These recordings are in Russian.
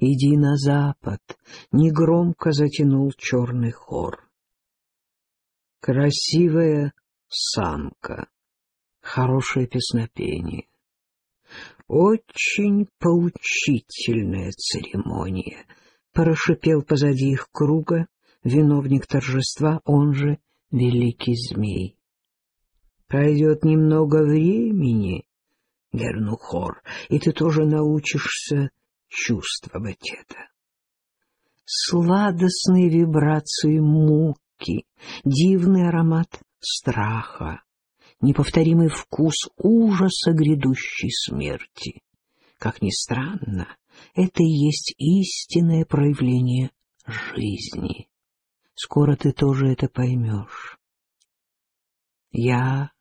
Иди на запад, негромко затянул черный хор. Красивая самка, хорошее песнопение. Очень поучительная церемония, прошипел позади их круга виновник торжества, он же великий змей. Пройдет немного времени, Гернухор, и ты тоже научишься чувствовать это. Сладостные вибрации муки, дивный аромат страха, неповторимый вкус ужаса грядущей смерти. Как ни странно, это и есть истинное проявление жизни. Скоро ты тоже это поймешь. Я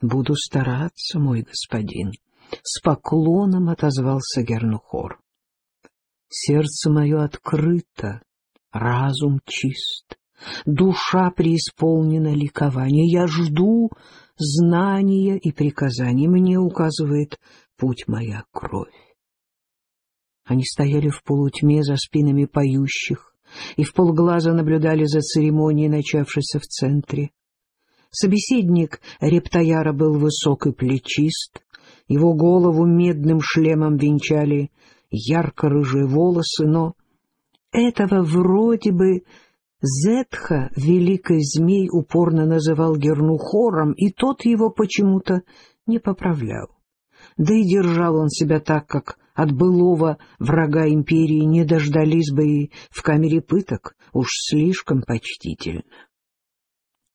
буду стараться, мой господин, — с поклоном отозвался Гернухор. Сердце мое открыто, разум чист, душа преисполнена ликования. Я жду знания и приказаний. Мне указывает путь моя кровь. Они стояли в полутьме за спинами поющих и в полглаза наблюдали за церемонией, начавшейся в центре. Собеседник Рептаяра был высок и плечист, его голову медным шлемом венчали ярко-рыжие волосы, но этого вроде бы Зетха, великий змей, упорно называл Гернухором, и тот его почему-то не поправлял. Да и держал он себя так, как от былого врага империи не дождались бы и в камере пыток, уж слишком почтительно.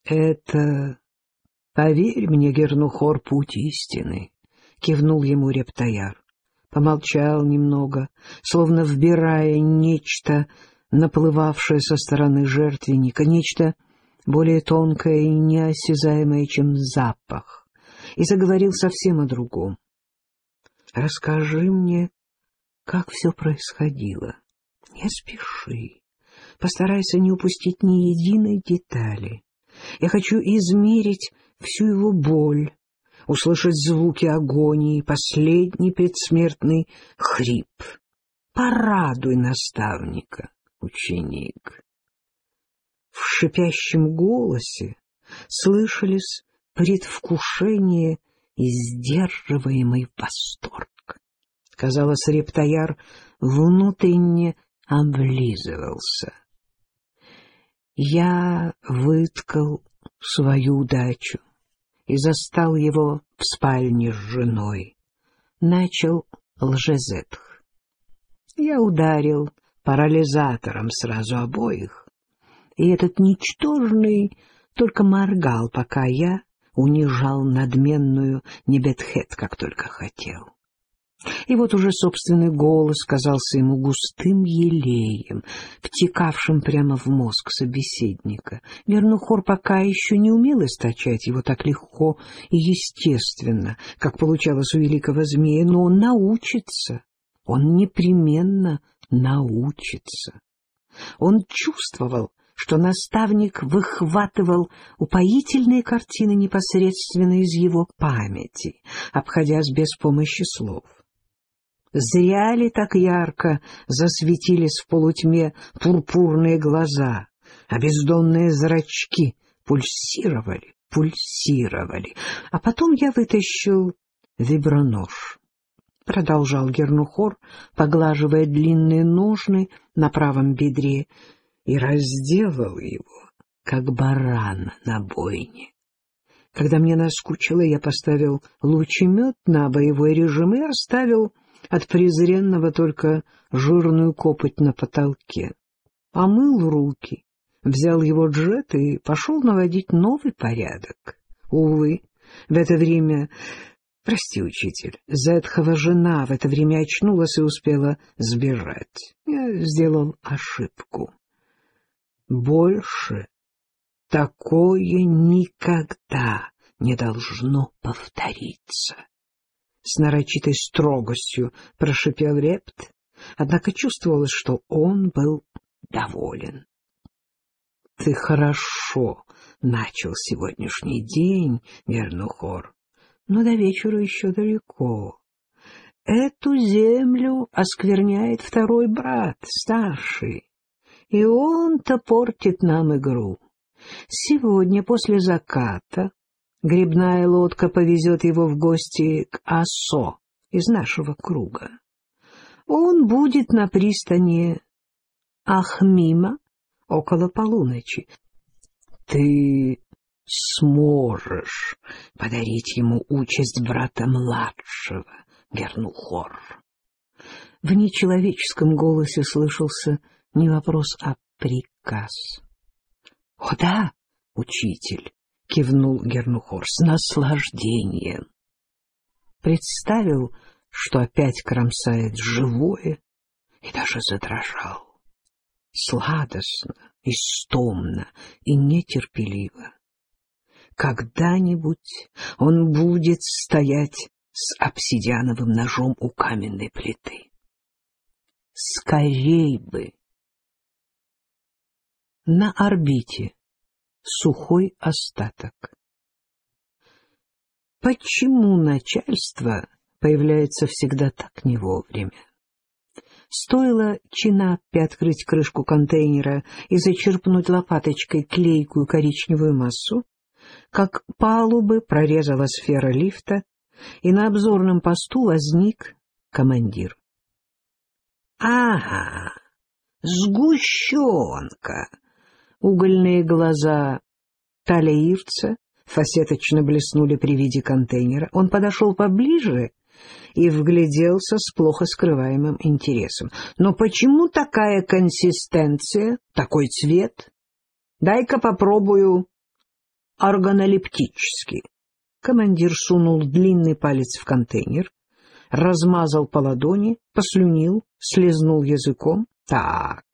Это, поверь мне, Гернухор, путь истины, — кивнул ему Рептаяр. Помолчал немного, словно вбирая нечто, наплывавшее со стороны жертвенника, нечто более тонкое и неосязаемое, чем запах, и заговорил совсем о другом. «Расскажи мне, как все происходило. Не спеши, постарайся не упустить ни единой детали. Я хочу измерить всю его боль, услышать звуки агонии, последний предсмертный хрип. Порадуй наставника, ученик. В шипящем голосе слышались предвкушение и сдерживаемый восторг. Казалось, рептояр внутренне облизывался. Я выткал свою удачу и застал его в спальне с женой. Начал лжезетх. Я ударил парализатором сразу обоих, и этот ничтожный только моргал, пока я унижал надменную Небетхет, как только хотел. И вот уже собственный голос казался ему густым елеем, втекавшим прямо в мозг собеседника. Вернухор пока еще не умел источать его так легко и естественно, как получалось у великого змея, но он научится, он непременно научится. Он чувствовал, что наставник выхватывал упоительные картины непосредственно из его памяти, обходясь без помощи слов. Зря ли так ярко засветились в полутьме пурпурные глаза, а бездонные зрачки пульсировали, пульсировали. А потом я вытащил вибронож. Продолжал Гернухор, поглаживая длинные ножны на правом бедре, и разделал его, как баран на бойне. Когда мне наскучило, я поставил лучемет на боевой режим и оставил от презренного только жирную копоть на потолке. Помыл руки, взял его джет и пошел наводить новый порядок. Увы, в это время... Прости, учитель, Зетхова жена в это время очнулась и успела сбежать. Я сделал ошибку. Больше такое никогда не должно повториться с нарочитой строгостью прошипел Репт, однако чувствовалось, что он был доволен. — Ты хорошо начал сегодняшний день, Вернухор, но до вечера еще далеко. Эту землю оскверняет второй брат, старший, и он-то портит нам игру. Сегодня после заката грибная лодка повезет его в гости к Асо из нашего круга. Он будет на пристани Ахмима около полуночи. Ты сможешь подарить ему участь брата младшего, Гернухор. В нечеловеческом голосе слышался не вопрос, а приказ. — О да, учитель! — кивнул Гернухор с наслаждением. Представил, что опять кромсает живое, и даже задрожал. Сладостно, истомно и нетерпеливо. Когда-нибудь он будет стоять с обсидиановым ножом у каменной плиты. Скорей бы! На орбите сухой остаток. Почему начальство появляется всегда так не вовремя? Стоило Чинаппе открыть крышку контейнера и зачерпнуть лопаточкой клейкую коричневую массу, как палубы прорезала сфера лифта, и на обзорном посту возник командир. — Ага, сгущенка! Угольные глаза талиирца фасеточно блеснули при виде контейнера. Он подошел поближе и вгляделся с плохо скрываемым интересом. «Но почему такая консистенция, такой цвет? Дай-ка попробую органолептически». Командир сунул длинный палец в контейнер, размазал по ладони, послюнил, слезнул языком. Так,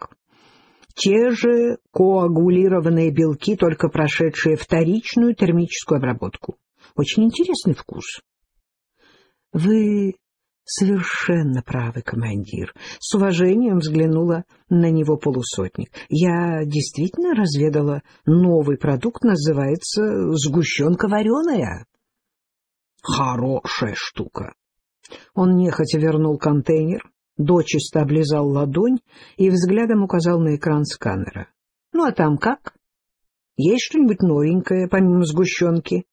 те же коагулированные белки, только прошедшие вторичную термическую обработку. Очень интересный вкус. Вы совершенно правы, командир. С уважением взглянула на него полусотник. Я действительно разведала новый продукт, называется сгущенка вареная. Хорошая штука. Он нехотя вернул контейнер, дочисто облизал ладонь и взглядом указал на экран сканера. — Ну, а там как? Есть что-нибудь новенькое, помимо сгущенки?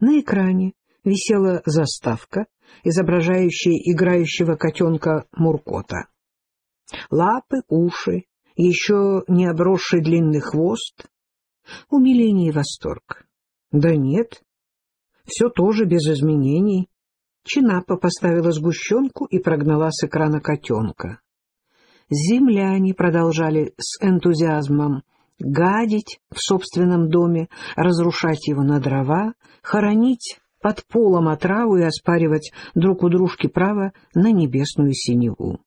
На экране висела заставка, изображающая играющего котенка Муркота. Лапы, уши, еще не обросший длинный хвост. Умиление и восторг. Да нет, все тоже без изменений. Чинапа поставила сгущенку и прогнала с экрана котенка. Земляне продолжали с энтузиазмом гадить в собственном доме, разрушать его на дрова, хоронить под полом отраву и оспаривать друг у дружки право на небесную синеву.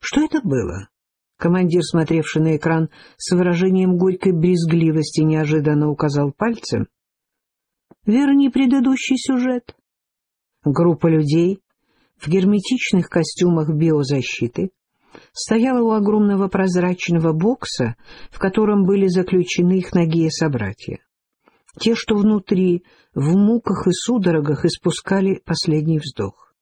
Что это было? Командир, смотревший на экран с выражением горькой брезгливости, неожиданно указал пальцем. Верни предыдущий сюжет. Группа людей в герметичных костюмах биозащиты стояла у огромного прозрачного бокса, в котором были заключены их ноги собратья. Те, что внутри, в муках и судорогах испускали последний вздох.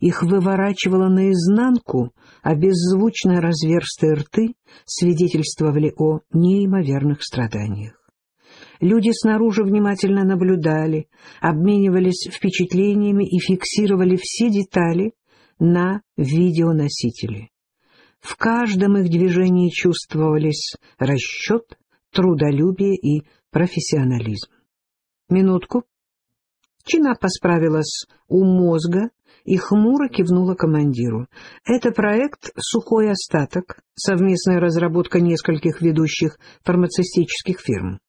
Их выворачивало наизнанку, а беззвучно разверстые рты свидетельствовали о неимоверных страданиях. Люди снаружи внимательно наблюдали, обменивались впечатлениями и фиксировали все детали на видеоносители. В каждом их движении чувствовались расчет, трудолюбие и профессионализм. Минутку. Чина посправилась у мозга и хмуро кивнула командиру. Это проект «Сухой остаток», совместная разработка нескольких ведущих фармацевтических фирм.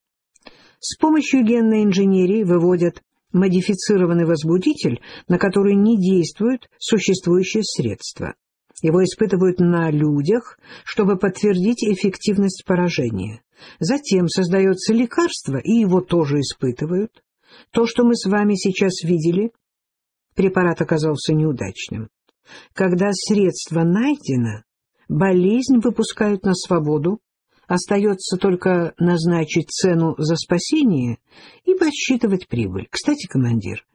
С помощью генной инженерии выводят модифицированный возбудитель, на который не действуют существующие средства. Его испытывают на людях, чтобы подтвердить эффективность поражения. Затем создается лекарство, и его тоже испытывают. То, что мы с вами сейчас видели, препарат оказался неудачным. Когда средство найдено, болезнь выпускают на свободу, Остается только назначить цену за спасение и подсчитывать прибыль. Кстати, командир,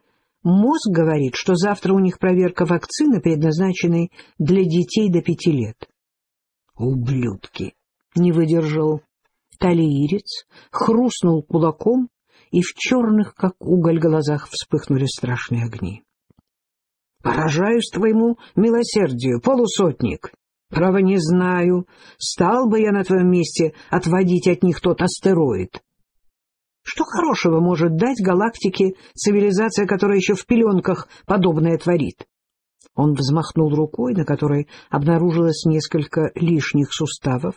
Мозг говорит, что завтра у них проверка вакцины, предназначенной для детей до пяти лет. Ублюдки! Не выдержал. Талиирец хрустнул кулаком, и в черных, как уголь, глазах вспыхнули страшные огни. — Поражаюсь твоему милосердию, полусотник. Право не знаю, стал бы я на твоем месте отводить от них тот астероид. Что хорошего может дать галактике цивилизация, которая еще в пеленках подобное творит? Он взмахнул рукой, на которой обнаружилось несколько лишних суставов.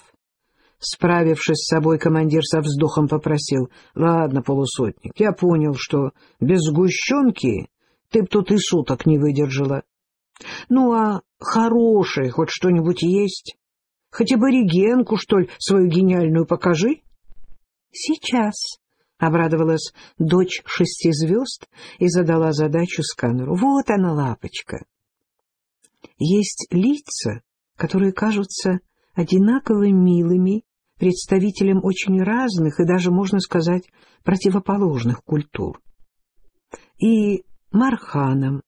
Справившись с собой, командир со вздохом попросил. — Ладно, полусотник, я понял, что без сгущенки ты б тут и суток не выдержала. Ну, а хорошее хоть что-нибудь есть? Хотя бы регенку, что ли, свою гениальную покажи? — Сейчас, — обрадовалась дочь шести звезд и задала задачу сканеру. Вот она, лапочка. Есть лица, которые кажутся одинаково милыми представителям очень разных и даже, можно сказать, противоположных культур. И марханам,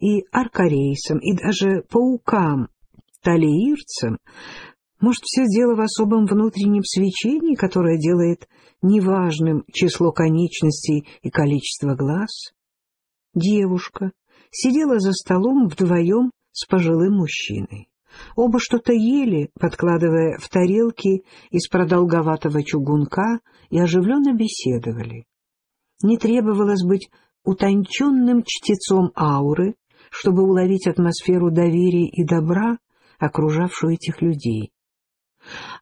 и аркарейцам, и даже паукам, талиирцам может, все дело в особом внутреннем свечении, которое делает неважным число конечностей и количество глаз? Девушка сидела за столом вдвоем с пожилым мужчиной. Оба что-то ели, подкладывая в тарелки из продолговатого чугунка, и оживленно беседовали. Не требовалось быть утонченным чтецом ауры, чтобы уловить атмосферу доверия и добра, окружавшую этих людей.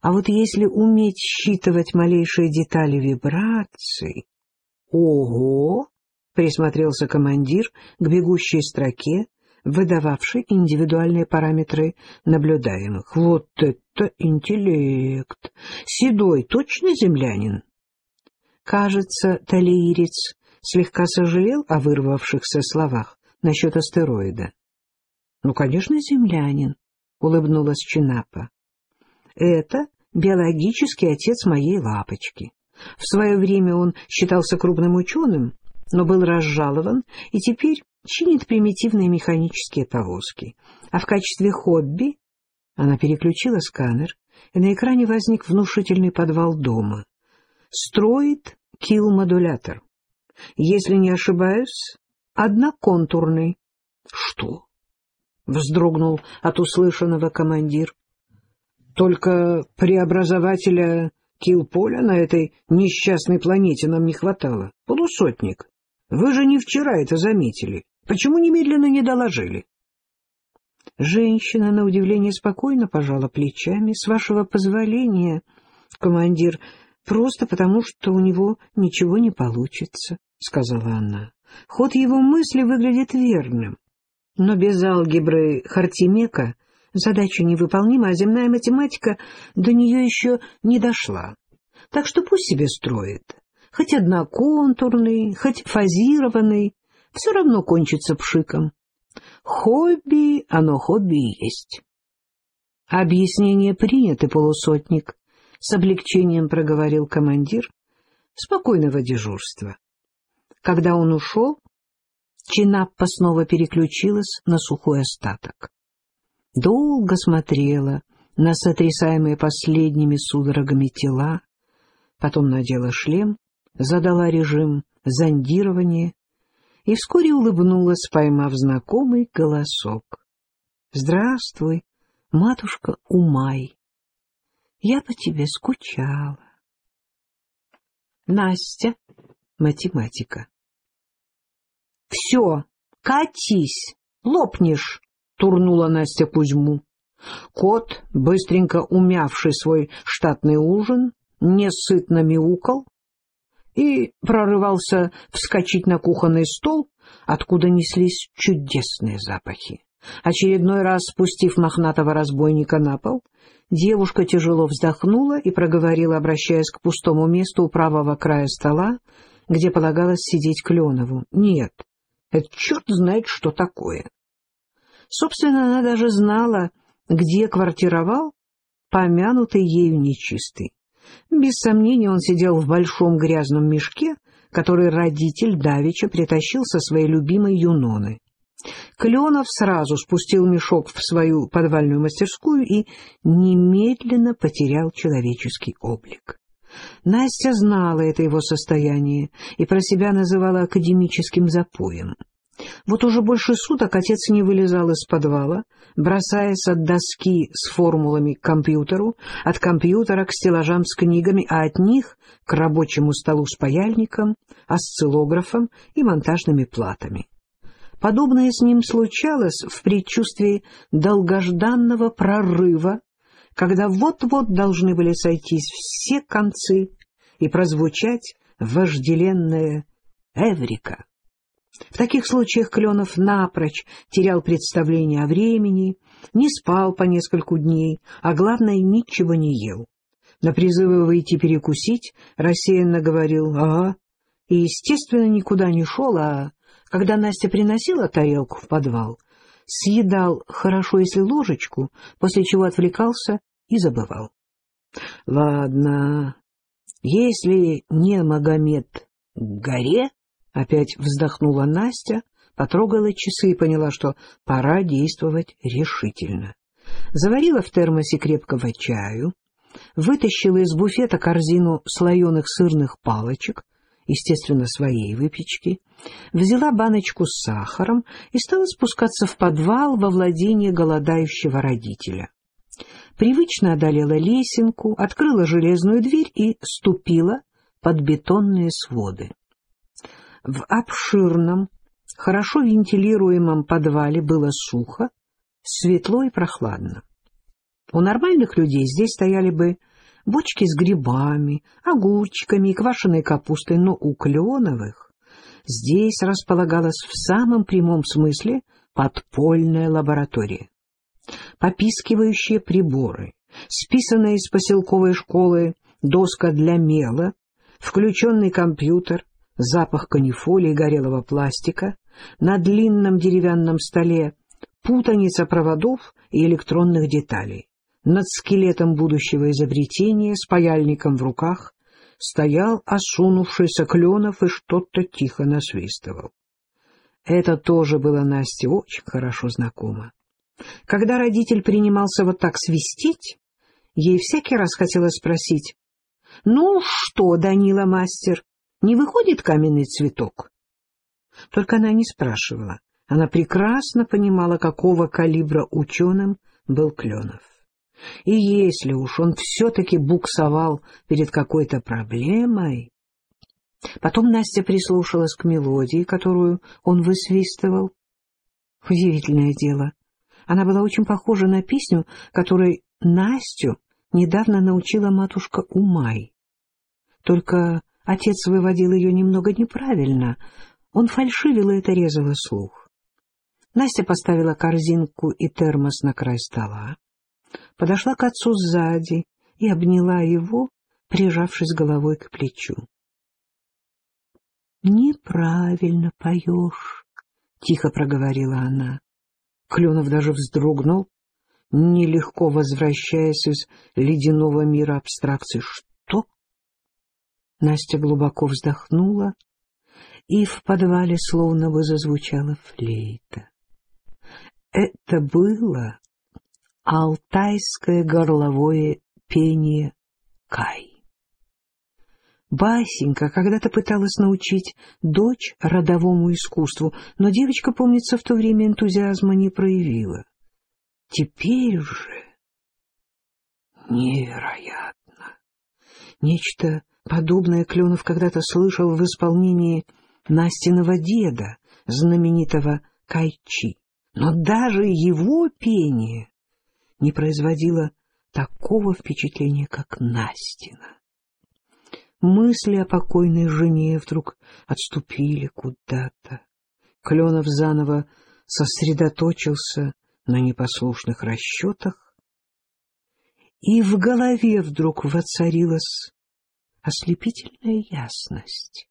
А вот если уметь считывать малейшие детали вибраций... Ого! Присмотрелся командир к бегущей строке, выдававшей индивидуальные параметры наблюдаемых. Вот это интеллект! Седой, точно землянин? Кажется, талиирец слегка сожалел о вырвавшихся словах насчет астероида. — Ну, конечно, землянин, — улыбнулась Чинапа. Это биологический отец моей лапочки. В свое время он считался крупным ученым, но был разжалован и теперь чинит примитивные механические повозки. А в качестве хобби она переключила сканер, и на экране возник внушительный подвал дома. Строит килл-модулятор. Если не ошибаюсь, одноконтурный. — Что? — вздрогнул от услышанного командир. Только преобразователя Килполя на этой несчастной планете нам не хватало. Полусотник, вы же не вчера это заметили. Почему немедленно не доложили? Женщина, на удивление, спокойно пожала плечами. С вашего позволения, командир, просто потому, что у него ничего не получится, — сказала она. Ход его мысли выглядит верным. Но без алгебры Хартимека Задача невыполнима, а земная математика до нее еще не дошла. Так что пусть себе строит. Хоть одноконтурный, хоть фазированный, все равно кончится пшиком. Хобби, оно хобби есть. Объяснение принято, полусотник, — с облегчением проговорил командир. Спокойного дежурства. Когда он ушел, Чинаппа снова переключилась на сухой остаток долго смотрела на сотрясаемые последними судорогами тела, потом надела шлем, задала режим зондирования и вскоре улыбнулась, поймав знакомый голосок. — Здравствуй, матушка Умай. Я по тебе скучала. Настя, математика. — Все, катись, лопнешь, — турнула Настя Кузьму. Кот, быстренько умявший свой штатный ужин, несытно мяукал и прорывался вскочить на кухонный стол, откуда неслись чудесные запахи. Очередной раз спустив мохнатого разбойника на пол, девушка тяжело вздохнула и проговорила, обращаясь к пустому месту у правого края стола, где полагалось сидеть Кленову. — Нет, это черт знает, что такое. Собственно, она даже знала, где квартировал помянутый ею нечистый. Без сомнения, он сидел в большом грязном мешке, который родитель Давича притащил со своей любимой Юноны. Кленов сразу спустил мешок в свою подвальную мастерскую и немедленно потерял человеческий облик. Настя знала это его состояние и про себя называла академическим запоем. Вот уже больше суток отец не вылезал из подвала, бросаясь от доски с формулами к компьютеру, от компьютера к стеллажам с книгами, а от них к рабочему столу с паяльником, осциллографом и монтажными платами. Подобное с ним случалось в предчувствии долгожданного прорыва, когда вот-вот должны были сойтись все концы и прозвучать вожделенное «Эврика». В таких случаях Кленов напрочь терял представление о времени, не спал по нескольку дней, а главное, ничего не ел. На призывы выйти перекусить рассеянно говорил «ага», и, естественно, никуда не шел, а когда Настя приносила тарелку в подвал, съедал хорошо, если ложечку, после чего отвлекался и забывал. Ладно, если не Магомед к горе, опять вздохнула Настя, потрогала часы и поняла, что пора действовать решительно. Заварила в термосе крепкого чаю, вытащила из буфета корзину слоеных сырных палочек, естественно, своей выпечки, взяла баночку с сахаром и стала спускаться в подвал во владение голодающего родителя. Привычно одолела лесенку, открыла железную дверь и ступила под бетонные своды. В обширном, хорошо вентилируемом подвале было сухо, светло и прохладно. У нормальных людей здесь стояли бы бочки с грибами, огурчиками и квашеной капустой, но у Кленовых здесь располагалась в самом прямом смысле подпольная лаборатория. Попискивающие приборы, списанная из поселковой школы доска для мела, включенный компьютер, запах канифоли и горелого пластика, на длинном деревянном столе путаница проводов и электронных деталей. Над скелетом будущего изобретения с паяльником в руках стоял осунувшийся Кленов и что-то тихо насвистывал. Это тоже было Насте очень хорошо знакомо. Когда родитель принимался вот так свистеть, ей всякий раз хотелось спросить, «Ну что, Данила мастер, не выходит каменный цветок?» Только она не спрашивала. Она прекрасно понимала, какого калибра ученым был Кленов. И если уж он все-таки буксовал перед какой-то проблемой... Потом Настя прислушалась к мелодии, которую он высвистывал. Удивительное дело. Она была очень похожа на песню, которой Настю недавно научила матушка Умай. Только отец выводил ее немного неправильно. Он фальшивил, и это резало слух. Настя поставила корзинку и термос на край стола подошла к отцу сзади и обняла его, прижавшись головой к плечу. — Неправильно поешь, — тихо проговорила она. Кленов даже вздрогнул, нелегко возвращаясь из ледяного мира абстракции. — Что? Настя глубоко вздохнула, и в подвале словно бы зазвучала флейта. Это было Алтайское горловое пение Кай. Басенька когда-то пыталась научить дочь родовому искусству, но девочка, помнится, в то время энтузиазма не проявила. Теперь же невероятно. Нечто подобное Кленов когда-то слышал в исполнении Настиного деда, знаменитого Кайчи. Но даже его пение не производила такого впечатления, как Настина. Мысли о покойной жене вдруг отступили куда-то. Кленов заново сосредоточился на непослушных расчетах, и в голове вдруг воцарилась ослепительная ясность.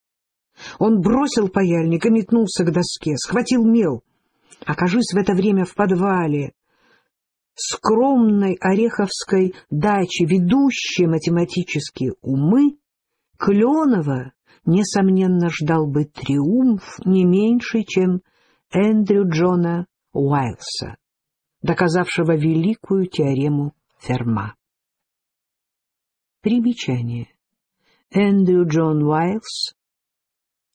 Он бросил паяльник и метнулся к доске, схватил мел. Окажись в это время в подвале, скромной ореховской даче ведущие математические умы, Кленова, несомненно, ждал бы триумф не меньше, чем Эндрю Джона Уайлса, доказавшего великую теорему Ферма. Примечание. Эндрю Джон Уайлс,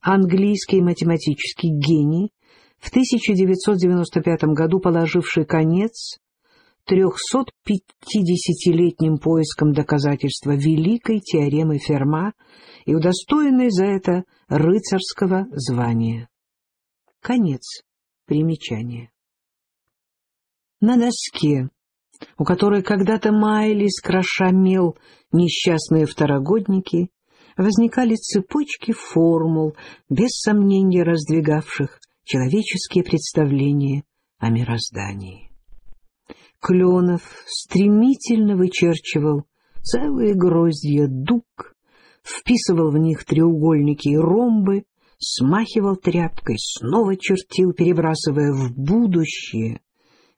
английский математический гений, в 1995 году положивший конец 350-летним поискам доказательства великой теоремы Ферма и удостоенный за это рыцарского звания. Конец примечания. На доске, у которой когда-то маялись, кроша мел несчастные второгодники, возникали цепочки формул, без сомнения раздвигавших человеческие представления о мироздании. Кленов стремительно вычерчивал целые гроздья дуг, вписывал в них треугольники и ромбы, смахивал тряпкой, снова чертил, перебрасывая в будущее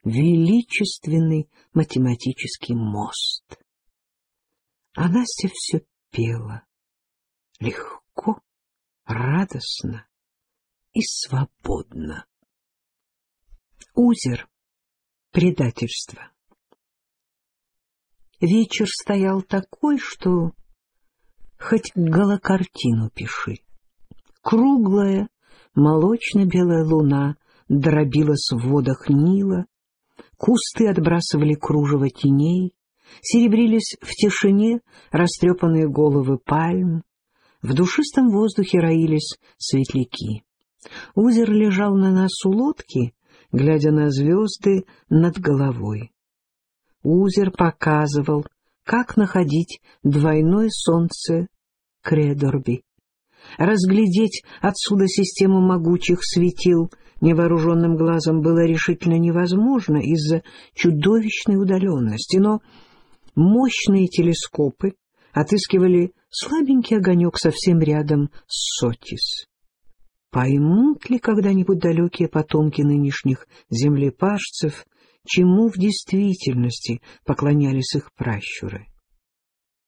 величественный математический мост. А Настя все пела, легко, радостно и свободно. Узер предательства. Вечер стоял такой, что хоть голокартину пиши. Круглая, молочно-белая луна дробилась в водах Нила, кусты отбрасывали кружево теней, серебрились в тишине растрепанные головы пальм, в душистом воздухе роились светляки. Узер лежал на носу лодки, глядя на звезды над головой. Узер показывал, как находить двойное солнце Кредорби. Разглядеть отсюда систему могучих светил невооруженным глазом было решительно невозможно из-за чудовищной удаленности, но мощные телескопы отыскивали слабенький огонек совсем рядом с Сотис. Поймут ли когда-нибудь далекие потомки нынешних землепашцев, чему в действительности поклонялись их пращуры?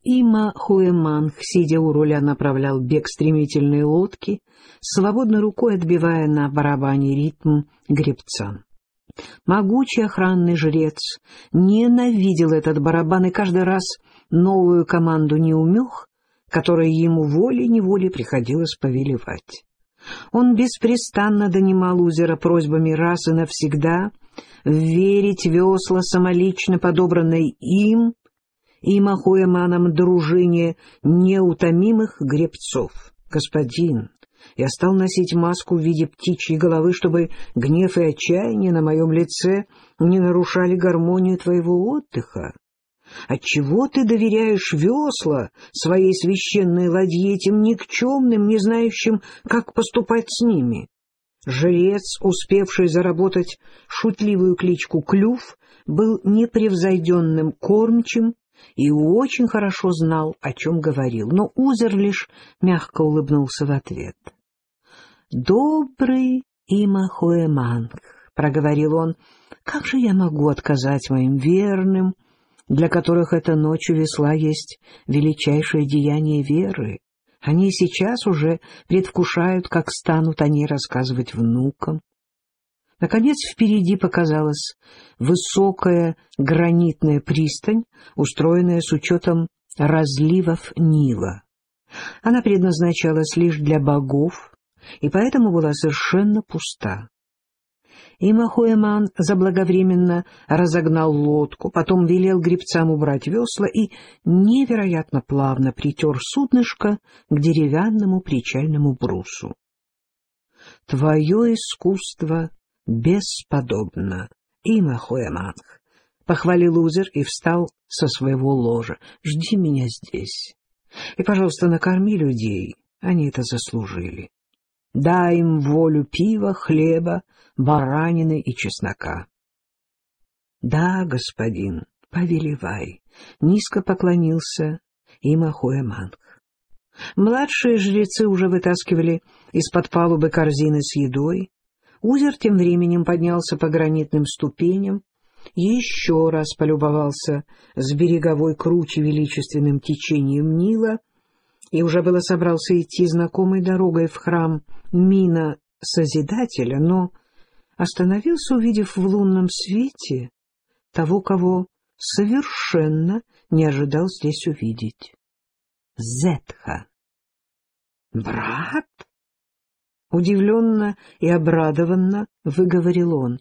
Има Хуэманг, сидя у руля, направлял бег стремительной лодки, свободной рукой отбивая на барабане ритм гребцам. Могучий охранный жрец ненавидел этот барабан и каждый раз новую команду неумех, которой ему волей-неволей приходилось повелевать. Он беспрестанно донимал Узера просьбами раз и навсегда верить весла самолично подобранной им и Махуэманом дружине неутомимых гребцов. «Господин, я стал носить маску в виде птичьей головы, чтобы гнев и отчаяние на моем лице не нарушали гармонию твоего отдыха. Отчего ты доверяешь весла своей священной ладье этим никчемным, не знающим, как поступать с ними? Жрец, успевший заработать шутливую кличку Клюв, был непревзойденным кормчим и очень хорошо знал, о чем говорил, но Узер лишь мягко улыбнулся в ответ. «Добрый Имахуэманг», — проговорил он, — «как же я могу отказать моим верным, для которых эта ночь у весла есть величайшее деяние веры. Они сейчас уже предвкушают, как станут они рассказывать внукам. Наконец впереди показалась высокая гранитная пристань, устроенная с учетом разливов Нила. Она предназначалась лишь для богов и поэтому была совершенно пуста и Махуэман заблаговременно разогнал лодку, потом велел гребцам убрать весла и невероятно плавно притер суднышко к деревянному причальному брусу. — Твое искусство бесподобно, и Махуэманг, — похвалил Узер и встал со своего ложа. — Жди меня здесь. И, пожалуйста, накорми людей, они это заслужили. Дай им волю пива, хлеба, баранины и чеснока. — Да, господин, повелевай, — низко поклонился им Ахуэманг. Младшие жрецы уже вытаскивали из-под палубы корзины с едой. Узер тем временем поднялся по гранитным ступеням, еще раз полюбовался с береговой круче величественным течением Нила — и уже было собрался идти знакомой дорогой в храм Мина Созидателя, но остановился, увидев в лунном свете того, кого совершенно не ожидал здесь увидеть. Зетха. «Брат?» Удивленно и обрадованно выговорил он.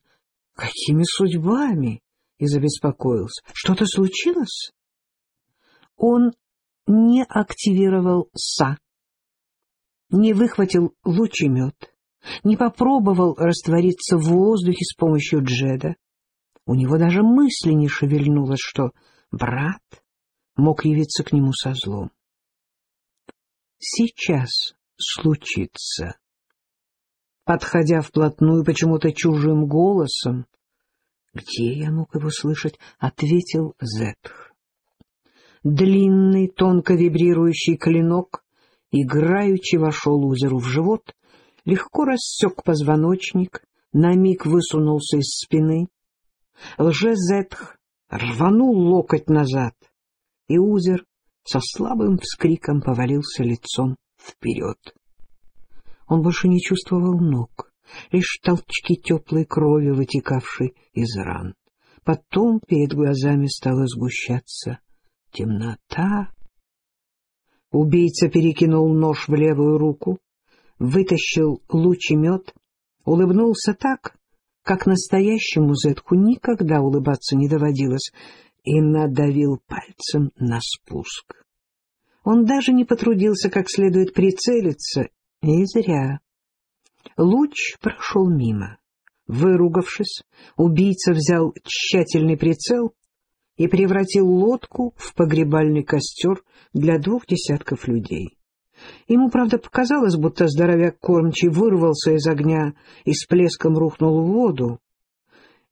«Какими судьбами?» И забеспокоился. «Что-то случилось?» Он не активировал СА, не выхватил лучемет, не попробовал раствориться в воздухе с помощью джеда. У него даже мысли не шевельнулось, что брат мог явиться к нему со злом. Сейчас случится. Подходя вплотную почему-то чужим голосом, где я мог его слышать, ответил Зетх. Длинный, тонко вибрирующий клинок играючи вошел узеру в живот, легко рассек позвоночник, на миг высунулся из спины. Лже-Зетх рванул локоть назад, и узер со слабым вскриком повалился лицом вперед. Он больше не чувствовал ног, лишь толчки теплой крови, вытекавшей из ран. Потом перед глазами стала сгущаться темнота. Убийца перекинул нож в левую руку, вытащил лучемет, улыбнулся так, как настоящему зетку никогда улыбаться не доводилось, и надавил пальцем на спуск. Он даже не потрудился как следует прицелиться, и зря. Луч прошел мимо. Выругавшись, убийца взял тщательный прицел и превратил лодку в погребальный костер для двух десятков людей. Ему, правда, показалось, будто здоровяк кормчий вырвался из огня и с плеском рухнул в воду.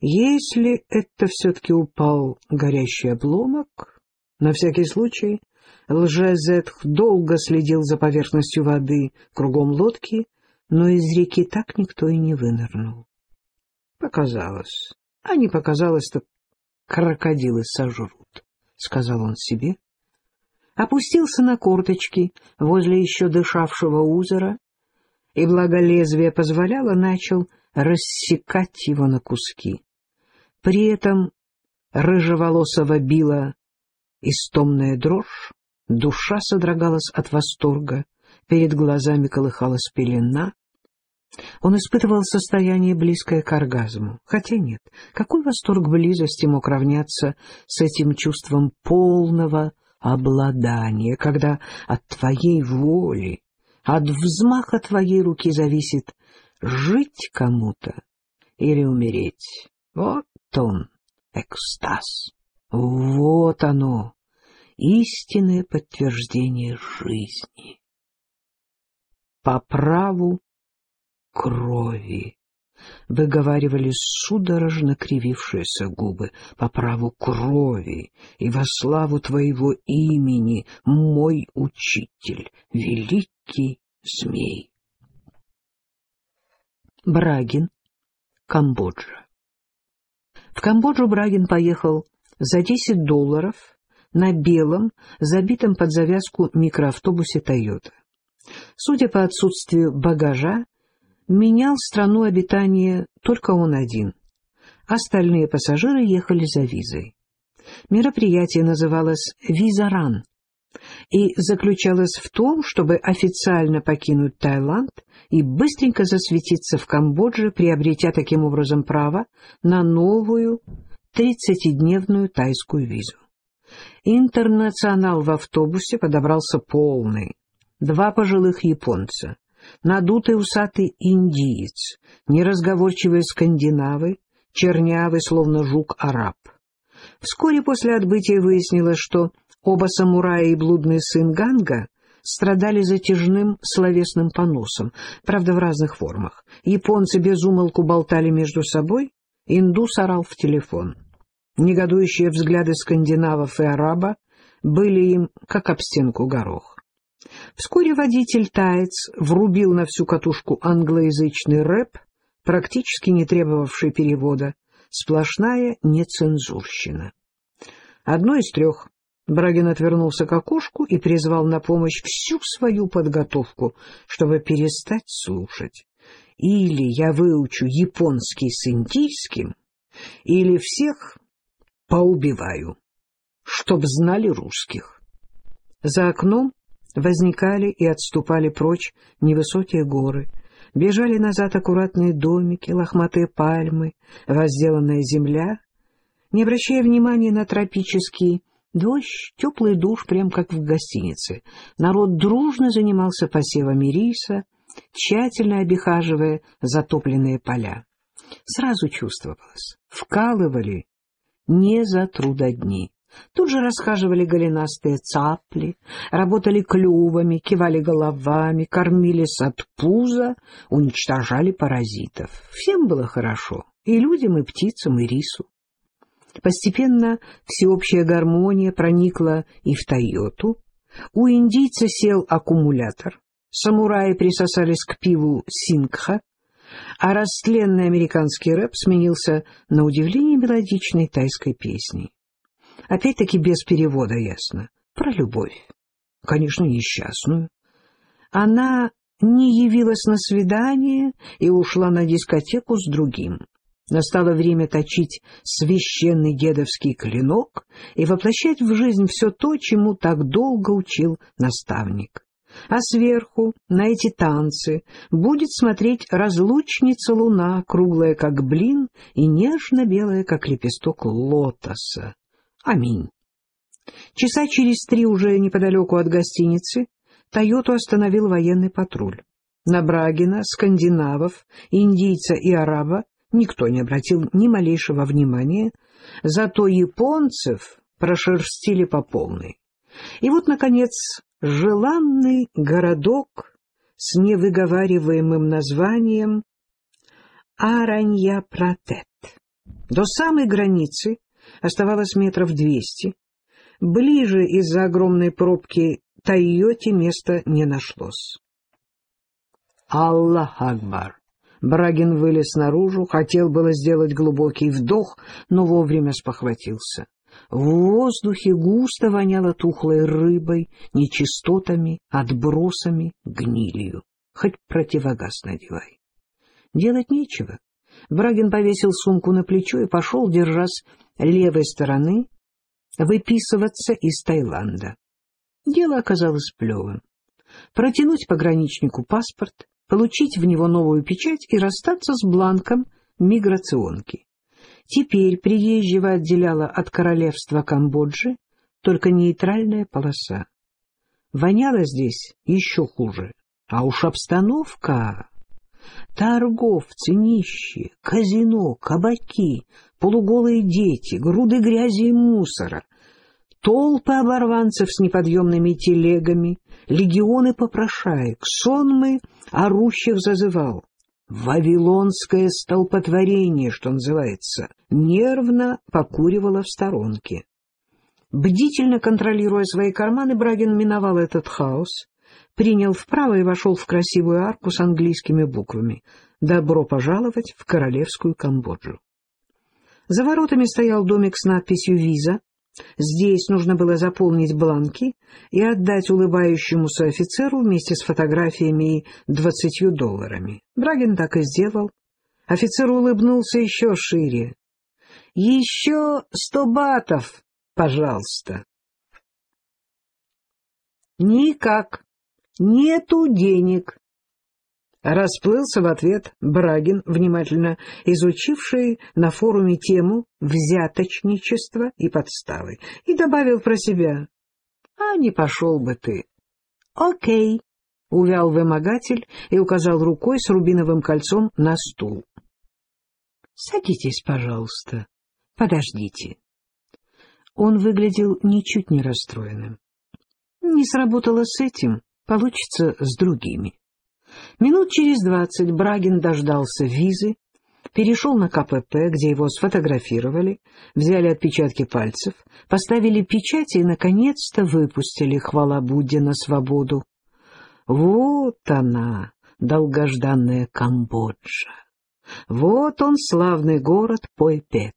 Если это все-таки упал горящий обломок, на всякий случай лжезетх долго следил за поверхностью воды кругом лодки, но из реки так никто и не вынырнул. Показалось. А не показалось, так крокодилы сожрут, — сказал он себе. Опустился на корточки возле еще дышавшего узора, и, благо лезвие позволяло, начал рассекать его на куски. При этом рыжеволосого била истомная дрожь, душа содрогалась от восторга, перед глазами колыхалась пелена. Он испытывал состояние, близкое к оргазму. Хотя нет, какой восторг близости мог равняться с этим чувством полного обладания, когда от твоей воли, от взмаха твоей руки зависит жить кому-то или умереть. Вот он, экстаз. Вот оно, истинное подтверждение жизни. По праву крови, выговаривали судорожно кривившиеся губы, по праву крови и во славу твоего имени, мой учитель, великий змей. Брагин, Камбоджа в Камбоджу Брагин поехал за 10 долларов на белом, забитом под завязку микроавтобусе «Тойота». Судя по отсутствию багажа, менял страну обитания только он один. Остальные пассажиры ехали за визой. Мероприятие называлось «Визаран» и заключалось в том, чтобы официально покинуть Таиланд и быстренько засветиться в Камбодже, приобретя таким образом право на новую 30-дневную тайскую визу. Интернационал в автобусе подобрался полный. Два пожилых японца, надутый усатый индиец, неразговорчивые скандинавы, чернявый, словно жук-араб. Вскоре после отбытия выяснилось, что оба самурая и блудный сын Ганга страдали затяжным словесным поносом, правда, в разных формах. Японцы без умолку болтали между собой, индус орал в телефон. Негодующие взгляды скандинавов и араба были им как об стенку горох. Вскоре водитель-таец врубил на всю катушку англоязычный рэп, практически не требовавший перевода, сплошная нецензурщина. Одно из трех Брагин отвернулся к окошку и призвал на помощь всю свою подготовку, чтобы перестать слушать. Или я выучу японский с индийским, или всех поубиваю, чтоб знали русских. За окном возникали и отступали прочь невысокие горы, бежали назад аккуратные домики, лохматые пальмы, возделанная земля. Не обращая внимания на тропический дождь, теплый душ, прям как в гостинице, народ дружно занимался посевами риса, тщательно обихаживая затопленные поля. Сразу чувствовалось, вкалывали не за трудодни. Тут же расхаживали голенастые цапли, работали клювами, кивали головами, кормились от пуза, уничтожали паразитов. Всем было хорошо, и людям, и птицам, и рису. Постепенно всеобщая гармония проникла и в Тойоту. У индийца сел аккумулятор, самураи присосались к пиву сингха, а растленный американский рэп сменился на удивление мелодичной тайской песней. Опять-таки без перевода ясно. Про любовь. Конечно, несчастную. Она не явилась на свидание и ушла на дискотеку с другим. Настало время точить священный дедовский клинок и воплощать в жизнь все то, чему так долго учил наставник. А сверху на эти танцы будет смотреть разлучница луна, круглая как блин и нежно-белая, как лепесток лотоса. Аминь. Часа через три уже неподалеку от гостиницы Тойоту остановил военный патруль. На Брагина, скандинавов, индийца и араба никто не обратил ни малейшего внимания, зато японцев прошерстили по полной. И вот, наконец, желанный городок с невыговариваемым названием Аранья-Протет. До самой границы оставалось метров двести. Ближе из-за огромной пробки Тойоте места не нашлось. Аллах Акбар! Брагин вылез наружу, хотел было сделать глубокий вдох, но вовремя спохватился. В воздухе густо воняло тухлой рыбой, нечистотами, отбросами, гнилью. Хоть противогаз надевай. Делать нечего. Брагин повесил сумку на плечо и пошел, держась левой стороны, выписываться из Таиланда. Дело оказалось плевым. Протянуть пограничнику паспорт, получить в него новую печать и расстаться с бланком миграционки. Теперь приезжего отделяла от королевства Камбоджи только нейтральная полоса. Воняло здесь еще хуже, а уж обстановка... Торговцы, нищие, казино, кабаки, полуголые дети, груды грязи и мусора, толпы оборванцев с неподъемными телегами, легионы попрошаек, сонмы орущих зазывал. Вавилонское столпотворение, что называется, нервно покуривало в сторонке. Бдительно контролируя свои карманы, Брагин миновал этот хаос, принял вправо и вошел в красивую арку с английскими буквами «Добро пожаловать в королевскую Камбоджу». За воротами стоял домик с надписью «Виза», Здесь нужно было заполнить бланки и отдать улыбающемуся офицеру вместе с фотографиями и двадцатью долларами. Брагин так и сделал. Офицер улыбнулся еще шире. — Еще сто батов, пожалуйста. — Никак. Нету денег. Расплылся в ответ Брагин, внимательно изучивший на форуме тему взяточничества и подставы, и добавил про себя. — А не пошел бы ты. — Окей, — увял вымогатель и указал рукой с рубиновым кольцом на стул. — Садитесь, пожалуйста. Подождите. Он выглядел ничуть не расстроенным. Не сработало с этим, получится с другими. Минут через двадцать Брагин дождался визы, перешел на КПП, где его сфотографировали, взяли отпечатки пальцев, поставили печати и, наконец-то, выпустили, хвала Будде, на свободу. Вот она, долгожданная Камбоджа. Вот он, славный город Пойпет.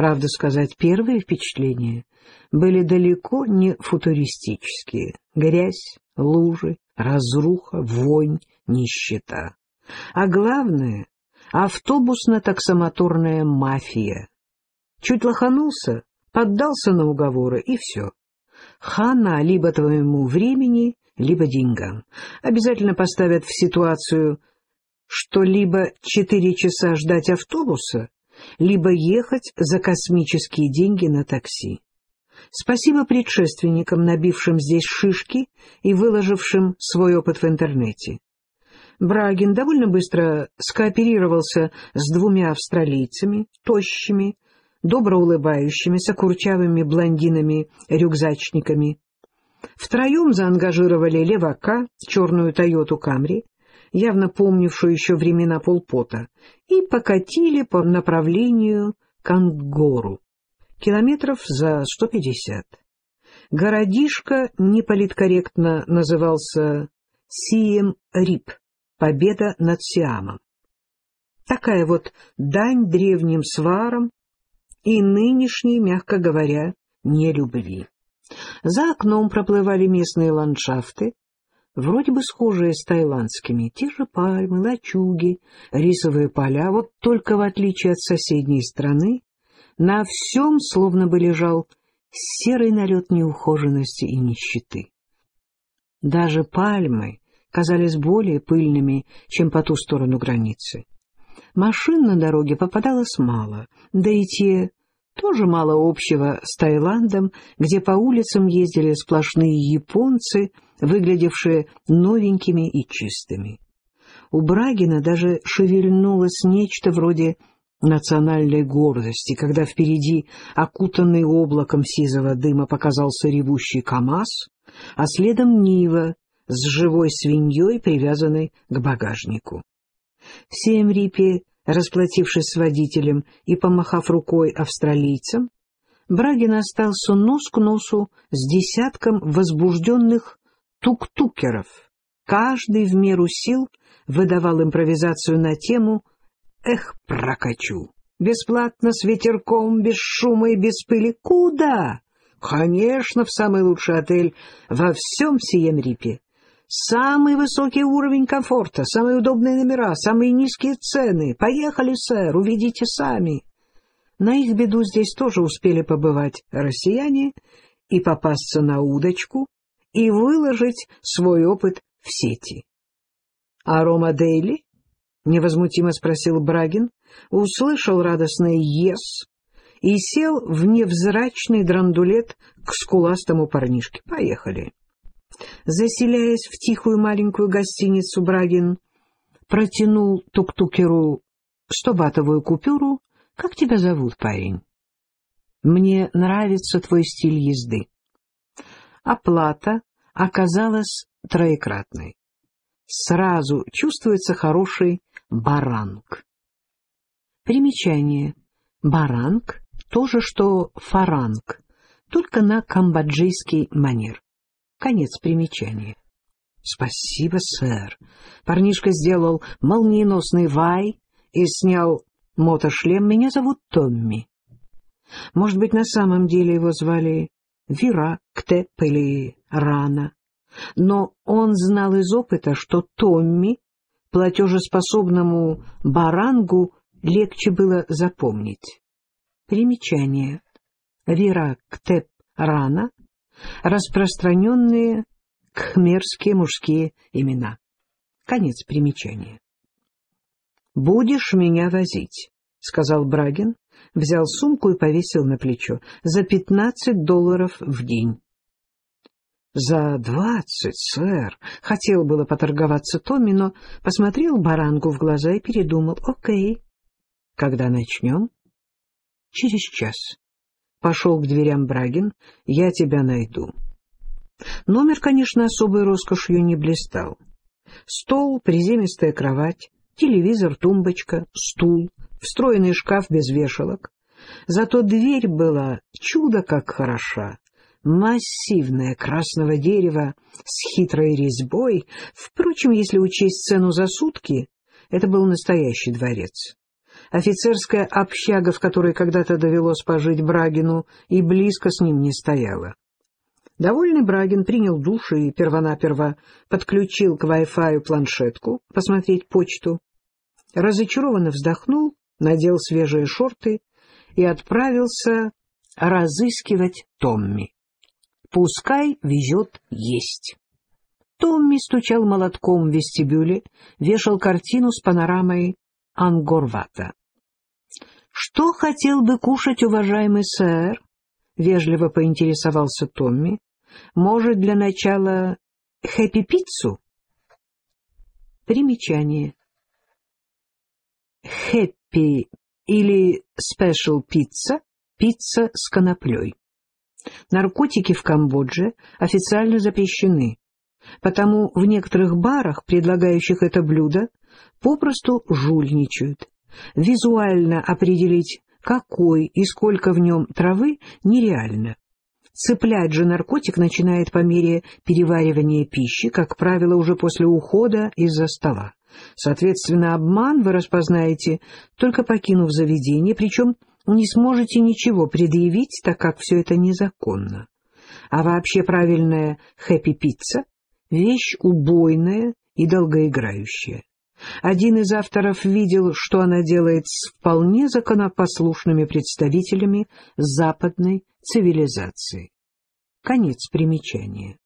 Правда сказать, первые впечатления были далеко не футуристические. Грязь, лужи, разруха, вонь, нищета. А главное — автобусно-таксомоторная мафия. Чуть лоханулся, поддался на уговоры, и все. Хана либо твоему времени, либо деньгам. Обязательно поставят в ситуацию, что либо четыре часа ждать автобуса, либо ехать за космические деньги на такси. Спасибо предшественникам, набившим здесь шишки и выложившим свой опыт в интернете. Брагин довольно быстро скооперировался с двумя австралийцами, тощими, добро улыбающимися, курчавыми блондинами-рюкзачниками. Втроем заангажировали левака, черную «Тойоту Камри», явно помнившую еще времена полпота, и покатили по направлению к Ангору, километров за 150. Городишко неполиткорректно назывался Сием-Рип, победа над Сиамом. Такая вот дань древним сварам и нынешней, мягко говоря, нелюбви. За окном проплывали местные ландшафты, вроде бы схожие с таиландскими, те же пальмы, лачуги, рисовые поля, вот только в отличие от соседней страны, на всем словно бы лежал серый налет неухоженности и нищеты. Даже пальмы казались более пыльными, чем по ту сторону границы. Машин на дороге попадалось мало, да и те тоже мало общего с Таиландом, где по улицам ездили сплошные японцы, выглядевшие новенькими и чистыми. У Брагина даже шевельнулось нечто вроде национальной гордости, когда впереди, окутанный облаком сизого дыма, показался ревущий КамАЗ, а следом Нива с живой свиньей, привязанной к багажнику. В Семрипе Расплатившись с водителем и помахав рукой австралийцам, Брагин остался нос к носу с десятком возбужденных тук-тукеров. Каждый в меру сил выдавал импровизацию на тему «Эх, прокачу! Бесплатно, с ветерком, без шума и без пыли. Куда?» «Конечно, в самый лучший отель во всем Сиемрипе. Самый высокий уровень комфорта, самые удобные номера, самые низкие цены. Поехали, сэр, увидите сами. На их беду здесь тоже успели побывать россияне и попасться на удочку, и выложить свой опыт в сети. — А Рома Дейли? — невозмутимо спросил Брагин, услышал радостное «ес» и сел в невзрачный драндулет к скуластому парнишке. Поехали. Заселяясь в тихую маленькую гостиницу, Брагин протянул тук-тукеру стобатовую купюру. «Как тебя зовут, парень?» «Мне нравится твой стиль езды». Оплата оказалась троекратной. Сразу чувствуется хороший баранг. Примечание. Баранг — то же, что фаранг, только на камбоджийский манер. Конец примечания. — Спасибо, сэр. Парнишка сделал молниеносный вай и снял мотошлем. Меня зовут Томми. Может быть, на самом деле его звали Вира, Ктеп или Рана. Но он знал из опыта, что Томми, платежеспособному барангу, легче было запомнить. Примечание. Вира, Ктеп, Рана распространенные кхмерские мужские имена. Конец примечания. «Будешь меня возить», — сказал Брагин, взял сумку и повесил на плечо, — «за пятнадцать долларов в день». «За двадцать, сэр!» — хотел было поторговаться Томми, но посмотрел барангу в глаза и передумал. «Окей. Когда начнем?» «Через час». Пошел к дверям Брагин. «Я тебя найду». Номер, конечно, особой роскошью не блистал. Стол, приземистая кровать, телевизор, тумбочка, стул, встроенный шкаф без вешалок. Зато дверь была чудо как хороша. Массивная, красного дерева, с хитрой резьбой. Впрочем, если учесть цену за сутки, это был настоящий дворец. Офицерская общага, в которой когда-то довелось пожить Брагину, и близко с ним не стояла. Довольный Брагин принял душ и первонаперво подключил к Wi-Fi планшетку посмотреть почту. Разочарованно вздохнул, надел свежие шорты и отправился разыскивать Томми. Пускай везет есть. Томми стучал молотком в вестибюле, вешал картину с панорамой Ангорвата. — Что хотел бы кушать уважаемый сэр? — вежливо поинтересовался Томми. — Может, для начала happy-пиццу? Примечание. Happy или special пицца — пицца с коноплей. Наркотики в Камбодже официально запрещены, потому в некоторых барах, предлагающих это блюдо, попросту жульничают. Визуально определить, какой и сколько в нем травы, нереально. Цеплять же наркотик начинает по мере переваривания пищи, как правило, уже после ухода из-за стола. Соответственно, обман вы распознаете, только покинув заведение, причем не сможете ничего предъявить, так как все это незаконно. А вообще правильная хэппи-пицца — вещь убойная и долгоиграющая. Один из авторов видел, что она делает с вполне законопослушными представителями западной цивилизации. Конец примечания.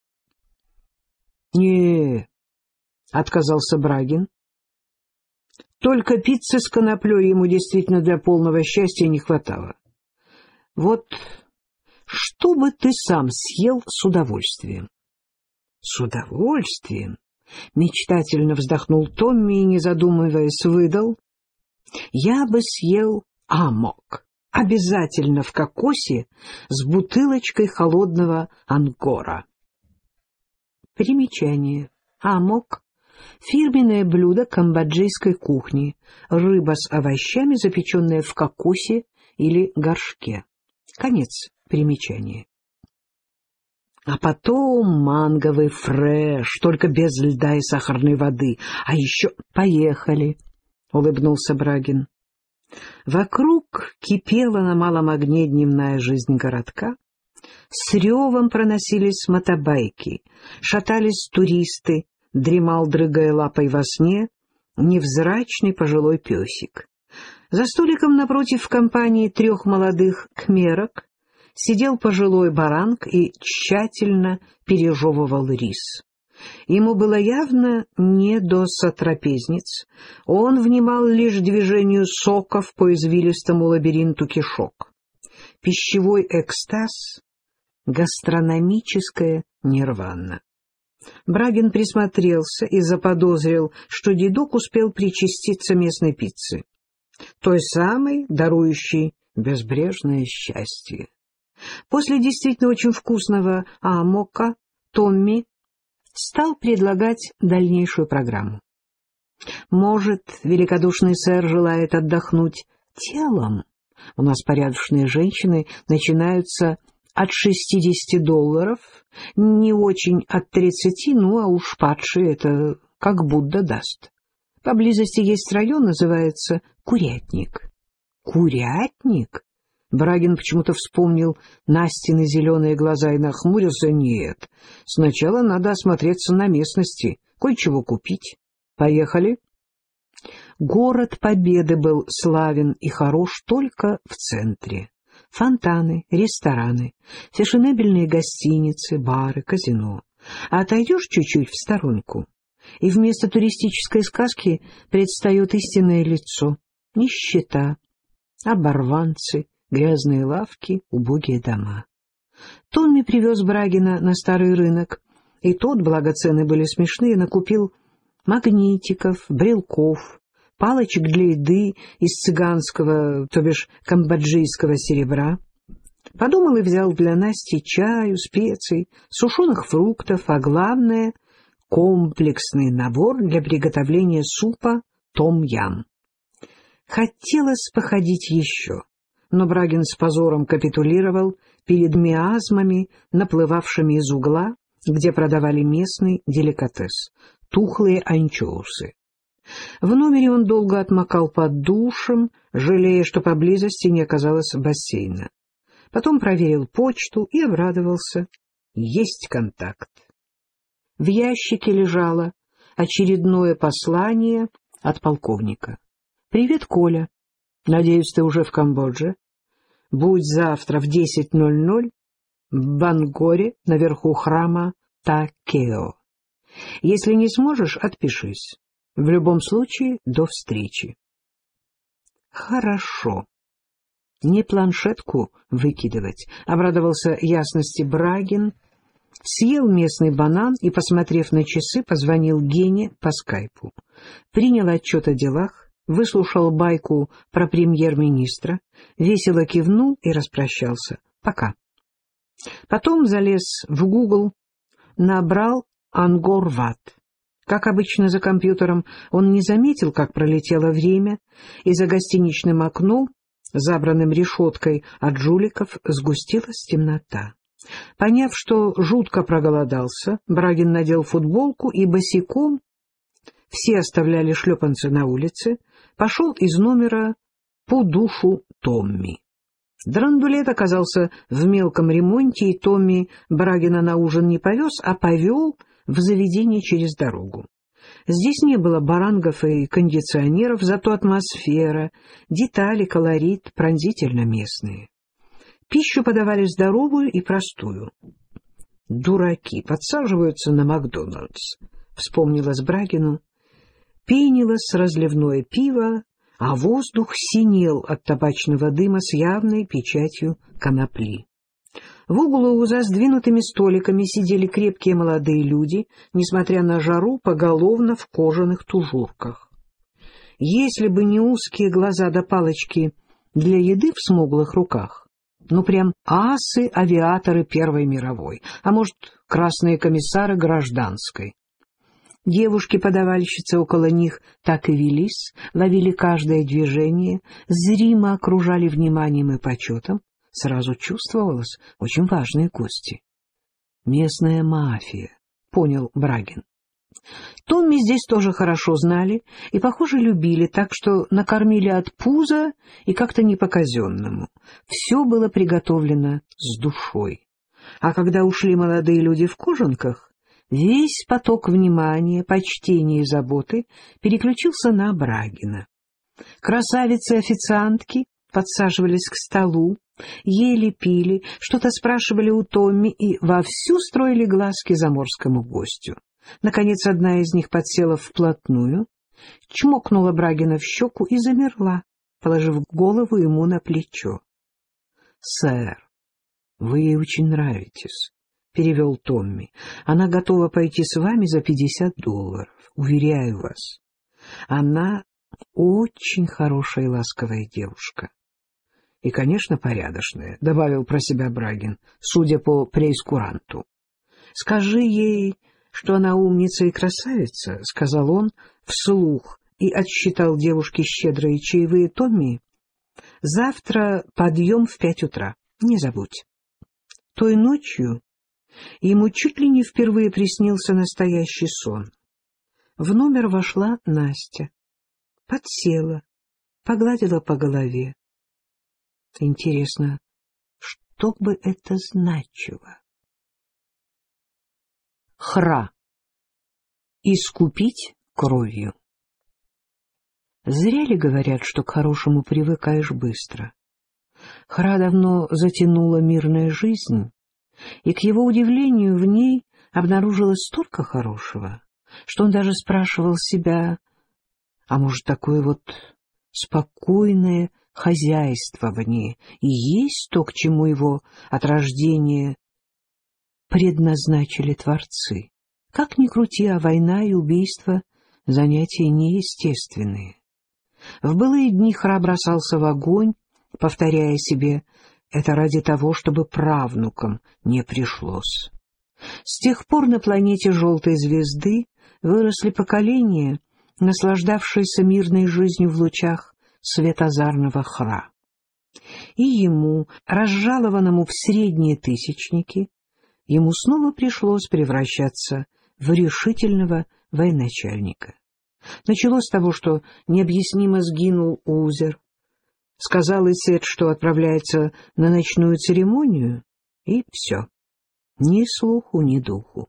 не отказался Брагин. Только пиццы с коноплей ему действительно для полного счастья не хватало. Вот что бы ты сам съел с удовольствием? С удовольствием? Мечтательно вздохнул Томми и, не задумываясь, выдал. Я бы съел амок. Обязательно в кокосе с бутылочкой холодного ангора. Примечание. Амок — фирменное блюдо камбоджийской кухни, рыба с овощами, запеченная в кокосе или горшке. Конец примечания. А потом манговый фреш, только без льда и сахарной воды. А еще поехали, — улыбнулся Брагин. Вокруг кипела на малом огне дневная жизнь городка. С ревом проносились мотобайки, шатались туристы, дремал, дрыгая лапой во сне, невзрачный пожилой песик. За столиком напротив в компании трех молодых кмерок сидел пожилой баранг и тщательно пережевывал рис. Ему было явно не до сотрапезниц, он внимал лишь движению соков по извилистому лабиринту кишок. Пищевой экстаз, гастрономическая нирвана. Брагин присмотрелся и заподозрил, что дедок успел причаститься местной пиццы, той самой, дарующей безбрежное счастье. После действительно очень вкусного амока Томми стал предлагать дальнейшую программу. Может, великодушный сэр желает отдохнуть телом? У нас порядочные женщины начинаются от 60 долларов, не очень от 30, ну а уж падшие это как Будда даст. Поблизости есть район, называется Курятник. Курятник? Брагин почему-то вспомнил Настины зеленые глаза и нахмурился. Нет, сначала надо осмотреться на местности, кое-чего купить. Поехали. Город Победы был славен и хорош только в центре. Фонтаны, рестораны, фешенебельные гостиницы, бары, казино. А отойдешь чуть-чуть в сторонку, и вместо туристической сказки предстает истинное лицо. Нищета, оборванцы, грязные лавки, убогие дома. Томми привез Брагина на старый рынок, и тот, благо цены были смешные, накупил магнитиков, брелков, палочек для еды из цыганского, то бишь камбоджийского серебра. Подумал и взял для Насти чаю, специй, сушеных фруктов, а главное — комплексный набор для приготовления супа том-ям. Хотелось походить еще но Брагин с позором капитулировал перед миазмами, наплывавшими из угла, где продавали местный деликатес — тухлые анчоусы. В номере он долго отмокал под душем, жалея, что поблизости не оказалось бассейна. Потом проверил почту и обрадовался. Есть контакт. В ящике лежало очередное послание от полковника. «Привет, Коля. Надеюсь, ты уже в Камбодже. Будь завтра в 10.00 в Бангоре наверху храма Такео. Если не сможешь, отпишись. В любом случае, до встречи. Хорошо. Не планшетку выкидывать, обрадовался ясности Брагин, съел местный банан и, посмотрев на часы, позвонил Гене по скайпу. Принял отчет о делах, выслушал байку про премьер-министра, весело кивнул и распрощался. Пока. Потом залез в Google, набрал Ангор-Ват. Как обычно за компьютером, он не заметил, как пролетело время, и за гостиничным окном, забранным решеткой от жуликов, сгустилась темнота. Поняв, что жутко проголодался, Брагин надел футболку и босиком, все оставляли шлепанцы на улице, пошел из номера по душу Томми. Драндулет оказался в мелком ремонте, и Томми Брагина на ужин не повез, а повел в заведение через дорогу. Здесь не было барангов и кондиционеров, зато атмосфера, детали, колорит пронзительно местные. Пищу подавали здоровую и простую. «Дураки подсаживаются на Макдональдс», — вспомнилось Брагину. Пенилось разливное пиво, а воздух синел от табачного дыма с явной печатью конопли. В углу за сдвинутыми столиками сидели крепкие молодые люди, несмотря на жару, поголовно в кожаных тужурках. Если бы не узкие глаза до палочки для еды в смуглых руках, ну прям асы-авиаторы Первой мировой, а может, красные комиссары гражданской. Девушки-подавальщицы около них так и велись, ловили каждое движение, зримо окружали вниманием и почетом, сразу чувствовалось очень важные гости. Местная мафия, понял Брагин. Томми здесь тоже хорошо знали и, похоже, любили, так что накормили от пуза и как-то не по-казенному. Все было приготовлено с душой. А когда ушли молодые люди в кожанках, весь поток внимания, почтения и заботы переключился на Брагина. Красавицы-официантки подсаживались к столу, ели, пили, что-то спрашивали у Томми и вовсю строили глазки заморскому гостю. Наконец одна из них подсела вплотную, чмокнула Брагина в щеку и замерла, положив голову ему на плечо. — Сэр, вы ей очень нравитесь, — перевел Томми. — Она готова пойти с вами за пятьдесят долларов, уверяю вас. Она очень хорошая и ласковая девушка. И, конечно, порядочная, — добавил про себя Брагин, судя по прейскуранту. — Скажи ей, что она умница и красавица, — сказал он вслух и отсчитал девушке щедрые чаевые Томми. — Завтра подъем в пять утра, не забудь. Той ночью ему чуть ли не впервые приснился настоящий сон. В номер вошла Настя, подсела, погладила по голове. Интересно, что бы это значило? Хра. Искупить кровью. Зря ли говорят, что к хорошему привыкаешь быстро? Хра давно затянула мирная жизнь, и, к его удивлению, в ней обнаружилось столько хорошего, что он даже спрашивал себя, а может, такое вот спокойное, хозяйствование и есть то, к чему его от рождения предназначили творцы. Как ни крути, а война и убийство — занятия неестественные. В былые дни храб бросался в огонь, повторяя себе «это ради того, чтобы правнукам не пришлось». С тех пор на планете желтой звезды выросли поколения, наслаждавшиеся мирной жизнью в лучах светозарного хра. И ему, разжалованному в средние тысячники, ему снова пришлось превращаться в решительного военачальника. Началось с того, что необъяснимо сгинул Узер. Сказал Исет, что отправляется на ночную церемонию, и все. Ни слуху, ни духу.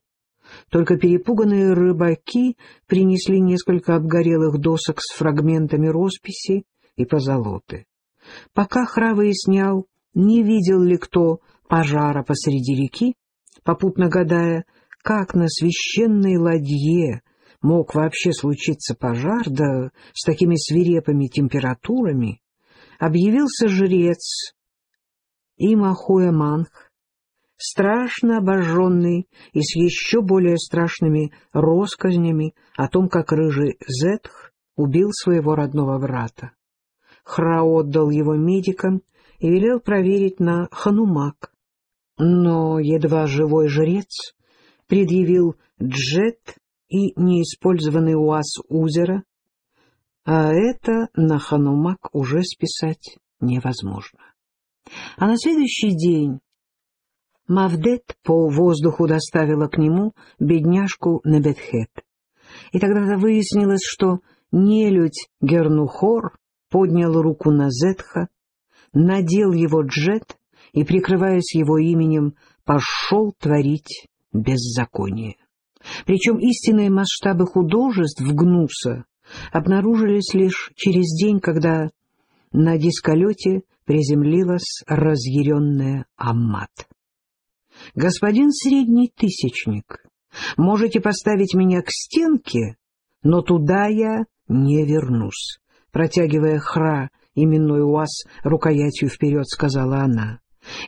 Только перепуганные рыбаки принесли несколько обгорелых досок с фрагментами росписи и позолоты. Пока Хра выяснял, не видел ли кто пожара посреди реки, попутно гадая, как на священной ладье мог вообще случиться пожар, да с такими свирепыми температурами, объявился жрец Имахуя Манх, страшно обожженный и с еще более страшными россказнями о том, как рыжий Зетх убил своего родного брата. Хра отдал его медикам и велел проверить на Ханумак. Но едва живой жрец предъявил джет и неиспользованный УАЗ Узера, а это на Ханумак уже списать невозможно. А на следующий день Мавдет по воздуху доставила к нему бедняжку Небетхет. И тогда выяснилось, что нелюдь Гернухор поднял руку на Зетха, надел его джет и, прикрываясь его именем, пошел творить беззаконие. Причем истинные масштабы художеств Гнуса обнаружились лишь через день, когда на дисколете приземлилась разъяренная Аммат. «Господин средний тысячник, можете поставить меня к стенке, но туда я не вернусь», протягивая хра именной уаз рукоятью вперед, сказала она.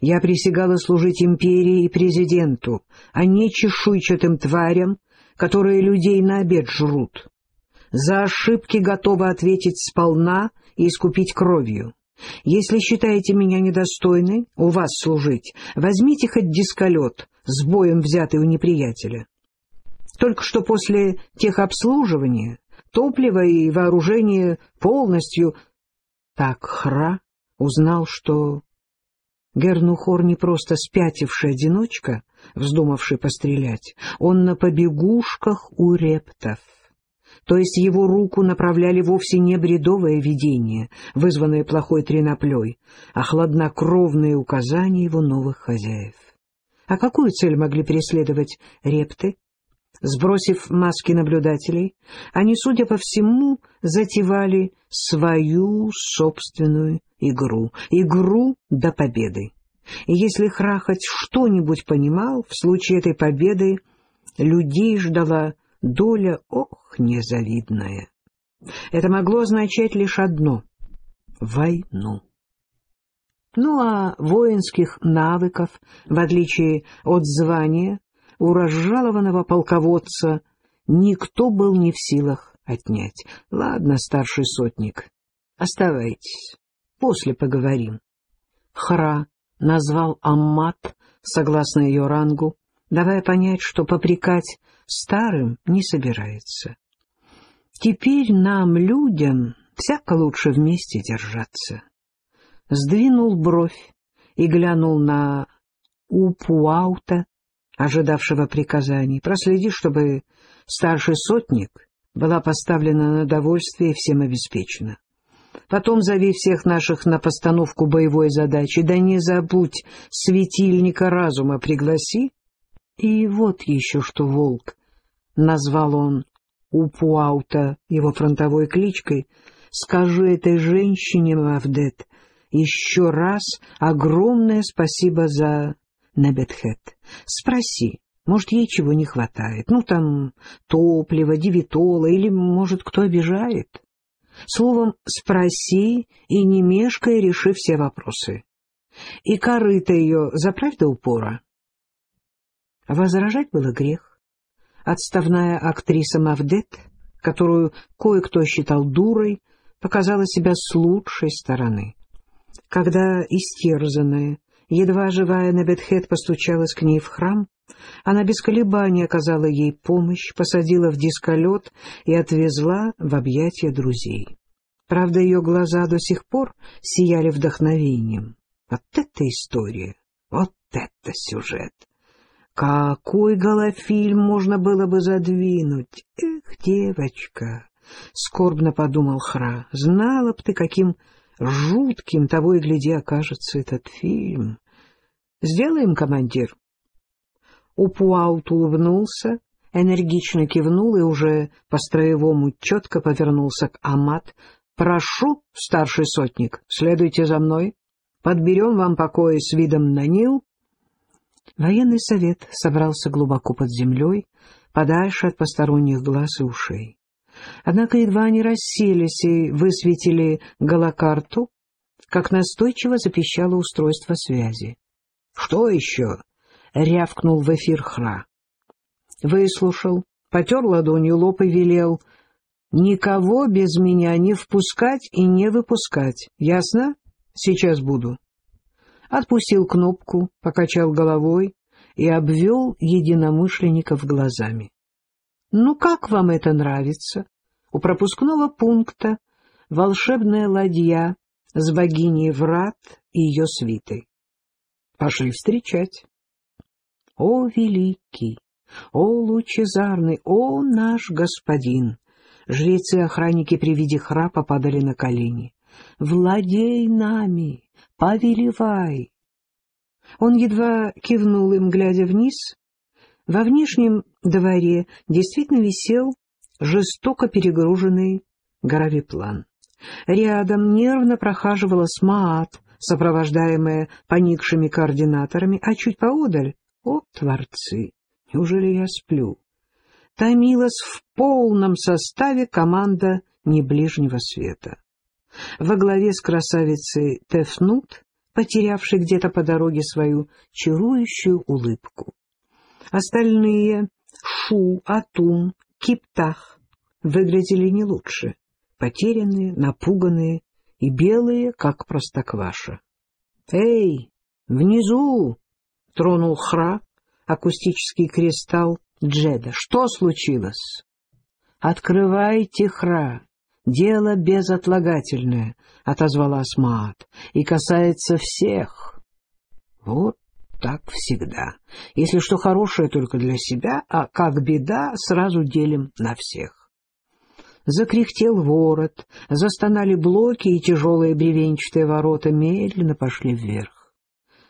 «Я присягала служить империи и президенту, а не чешуйчатым тварям, которые людей на обед жрут. За ошибки готова ответить сполна и искупить кровью. Если считаете меня недостойной у вас служить, возьмите хоть дисколет, с боем взятый у неприятеля. Только что после техобслуживания топливо и вооружение полностью... Так Хра узнал, что Гернухор не просто спятивший одиночка, вздумавший пострелять, он на побегушках у рептов то есть его руку направляли вовсе не бредовое видение, вызванное плохой треноплей, а хладнокровные указания его новых хозяев. А какую цель могли преследовать репты? Сбросив маски наблюдателей, они, судя по всему, затевали свою собственную игру, игру до победы. И если Хра хоть что-нибудь понимал, в случае этой победы людей ждала доля, ох, незавидная. Это могло означать лишь одно — войну. Ну а воинских навыков, в отличие от звания, у разжалованного полководца никто был не в силах отнять. Ладно, старший сотник, оставайтесь, после поговорим. Хра назвал Аммат, согласно ее рангу, давая понять, что попрекать старым не собирается. Теперь нам, людям, всяко лучше вместе держаться. Сдвинул бровь и глянул на Упуаута, ожидавшего приказаний. Проследи, чтобы старший сотник была поставлена на довольствие и всем обеспечена. Потом зови всех наших на постановку боевой задачи. Да не забудь, светильника разума пригласи. И вот еще что, волк, назвал он Упуаута его фронтовой кличкой, скажи этой женщине, Мавдет, еще раз огромное спасибо за Небетхет. Спроси, может, ей чего не хватает. Ну, там, топлива, девитола, или, может, кто обижает. Словом, спроси и не мешкай, реши все вопросы. И корыто ее заправь до упора. Возражать было грех. Отставная актриса Мавдет, которую кое-кто считал дурой, показала себя с лучшей стороны. Когда истерзанная, едва живая Небетхет постучалась к ней в храм, она без колебаний оказала ей помощь, посадила в дисколет и отвезла в объятия друзей. Правда, ее глаза до сих пор сияли вдохновением. Вот это история! Вот это сюжет! Какой голофильм можно было бы задвинуть? Эх, девочка, — скорбно подумал Хра. — Знала б ты, каким жутким того и гляди окажется этот фильм. — Сделаем, командир. Упуаут улыбнулся, энергично кивнул и уже по-строевому четко повернулся к Амат. — Прошу, старший сотник, следуйте за мной. Подберем вам покои с видом на Нил. Военный совет собрался глубоко под землей, подальше от посторонних глаз и ушей. Однако едва они расселись и высветили голокарту, как настойчиво запищало устройство связи. — Что еще? — рявкнул в эфир Хра. Выслушал, потер ладонью лоб и велел. — Никого без меня не впускать и не выпускать. Ясно? Сейчас буду. Отпустил кнопку, покачал головой и обвел единомышленников глазами. — Ну, как вам это нравится? У пропускного пункта волшебная ладья с богиней Врат и ее свитой. Пошли встречать. О, великий, о, лучезарный, о, наш господин! Жрецы и охранники при виде храпа падали на колени. «Владей нами! Повелевай!» Он едва кивнул им, глядя вниз. Во внешнем дворе действительно висел жестоко перегруженный горовиплан. Рядом нервно прохаживала Смаат, сопровождаемая поникшими координаторами, а чуть поодаль — о, творцы! Неужели я сплю? Томилась в полном составе команда неближнего света. Во главе с красавицей Тефнут, потерявшей где-то по дороге свою чарующую улыбку. Остальные — Шу, Атум, Киптах — выглядели не лучше, потерянные, напуганные и белые, как простокваша. — Эй, внизу! — тронул Хра, акустический кристалл Джеда. — Что случилось? — Открывайте, Хра. Дело безотлагательное, — отозвалась Маат, — и касается всех. Вот так всегда. Если что хорошее только для себя, а как беда, сразу делим на всех. Закряхтел ворот, застонали блоки, и тяжелые бревенчатые ворота медленно пошли вверх.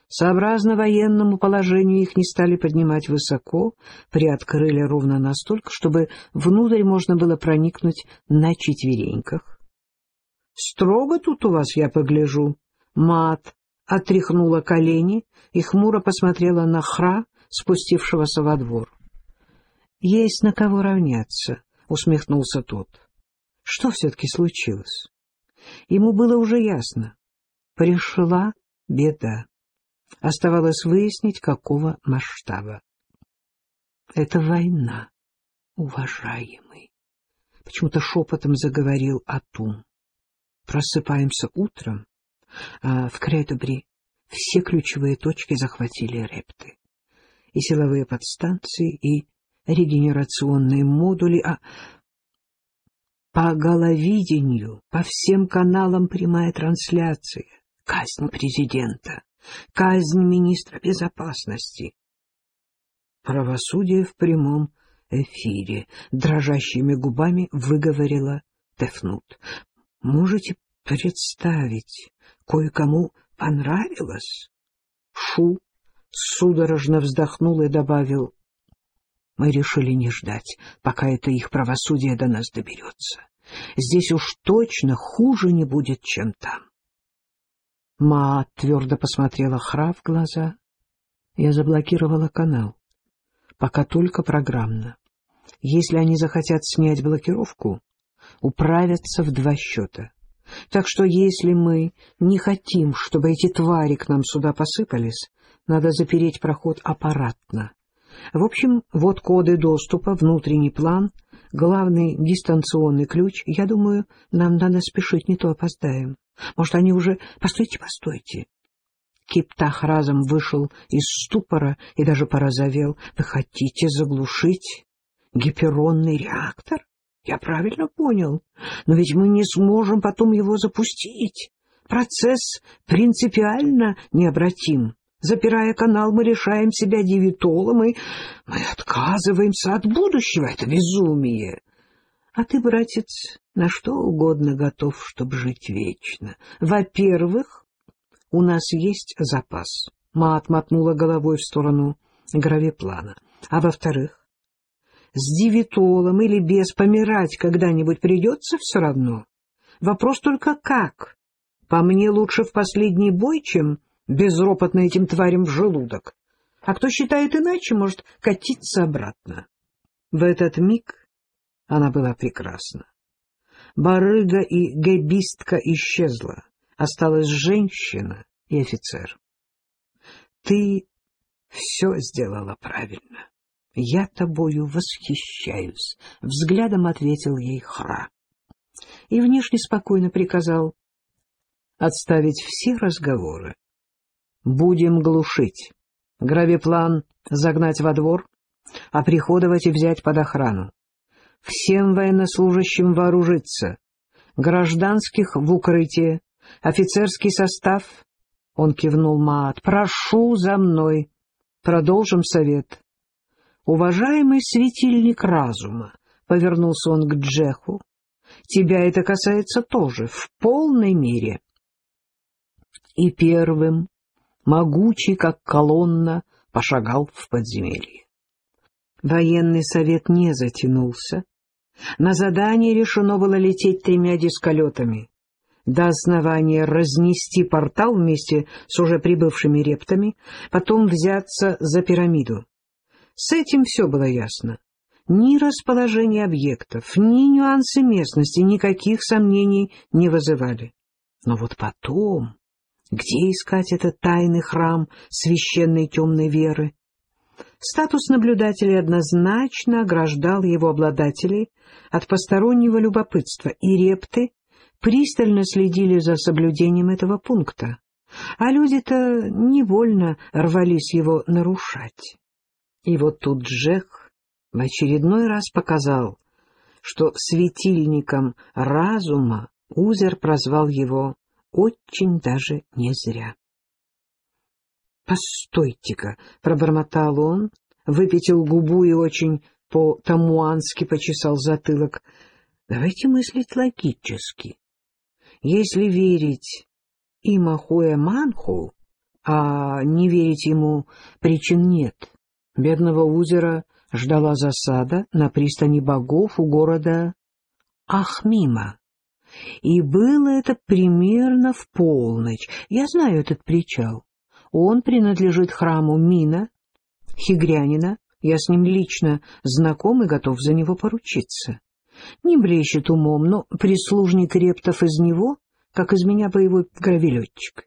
Сообразно военному положению их не стали поднимать высоко, приоткрыли ровно настолько, чтобы внутрь можно было проникнуть на четвереньках. — Строго тут у вас, я погляжу. Мат отряхнула колени и хмуро посмотрела на Хра, спустившегося во двор. — Есть на кого равняться, — усмехнулся тот. — Что все-таки случилось? Ему было уже ясно. Пришла беда. Оставалось выяснить, какого масштаба. — Это война, уважаемый. Почему-то шепотом заговорил Атум. Просыпаемся утром, а в Кредобре все ключевые точки захватили репты. И силовые подстанции, и регенерационные модули, а по головидению, по всем каналам прямая трансляция, казнь президента, казнь министра безопасности. Правосудие в прямом эфире, дрожащими губами выговорила Тефнут. Можете представить, кое-кому понравилось? Шу судорожно вздохнул и добавил, мы решили не ждать, пока это их правосудие до нас доберется. Здесь уж точно хуже не будет, чем там. Ма твердо посмотрела Хра в глаза. Я заблокировала канал. Пока только программно. Если они захотят снять блокировку, управятся в два счета. Так что если мы не хотим, чтобы эти твари к нам сюда посыпались, надо запереть проход аппаратно. В общем, вот коды доступа, внутренний план, главный дистанционный ключ. Я думаю, нам надо спешить, не то опоздаем. Может, они уже... Постойте, постойте. Киптах разом вышел из ступора и даже порозовел. Вы хотите заглушить гиперонный реактор? Я правильно понял. Но ведь мы не сможем потом его запустить. Процесс принципиально необратим. Запирая канал, мы лишаем себя девитолом, и мы отказываемся от будущего. Это безумие. А ты, братец, на что угодно готов, чтобы жить вечно. Во-первых, у нас есть запас. Мат мотнула головой в сторону гравиплана. А во-вторых, с девитолом или без помирать когда-нибудь придется все равно. Вопрос только как. По мне лучше в последний бой, чем безропотно этим тварям в желудок. А кто считает иначе, может катиться обратно. В этот миг она была прекрасна. Барыга и гэбистка исчезла. Осталась женщина и офицер. Ты все сделала правильно. Я тобою восхищаюсь, — взглядом ответил ей Хра. И внешне спокойно приказал отставить все разговоры. Будем глушить. Гравиплан загнать во двор, а приходовать и взять под охрану. Всем военнослужащим вооружиться. Гражданских в укрытие. Офицерский состав. Он кивнул Маат. Прошу за мной. Продолжим совет. Уважаемый светильник разума, повернулся он к Джеху. Тебя это касается тоже, в полной мере. И первым, могучий, как колонна, пошагал в подземелье. Военный совет не затянулся. На задание решено было лететь тремя дисколетами. До основания разнести портал вместе с уже прибывшими рептами, потом взяться за пирамиду. С этим все было ясно. Ни расположение объектов, ни нюансы местности никаких сомнений не вызывали. Но вот потом, где искать этот тайный храм священной темной веры? Статус наблюдателя однозначно ограждал его обладателей от постороннего любопытства, и репты пристально следили за соблюдением этого пункта, а люди-то невольно рвались его нарушать. И вот тут Джек в очередной раз показал, что светильником разума Узер прозвал его очень даже не зря. «Постойте-ка!» — пробормотал он, выпятил губу и очень по-тамуански почесал затылок. «Давайте мыслить логически. Если верить и Махуэ Манху, а не верить ему причин нет, бедного узера ждала засада на пристани богов у города Ахмима. И было это примерно в полночь. Я знаю этот причал. Он принадлежит храму Мина, хигрянина. Я с ним лично знаком и готов за него поручиться. Не блещет умом, но прислужник рептов из него, как из меня боевой гравелетчик.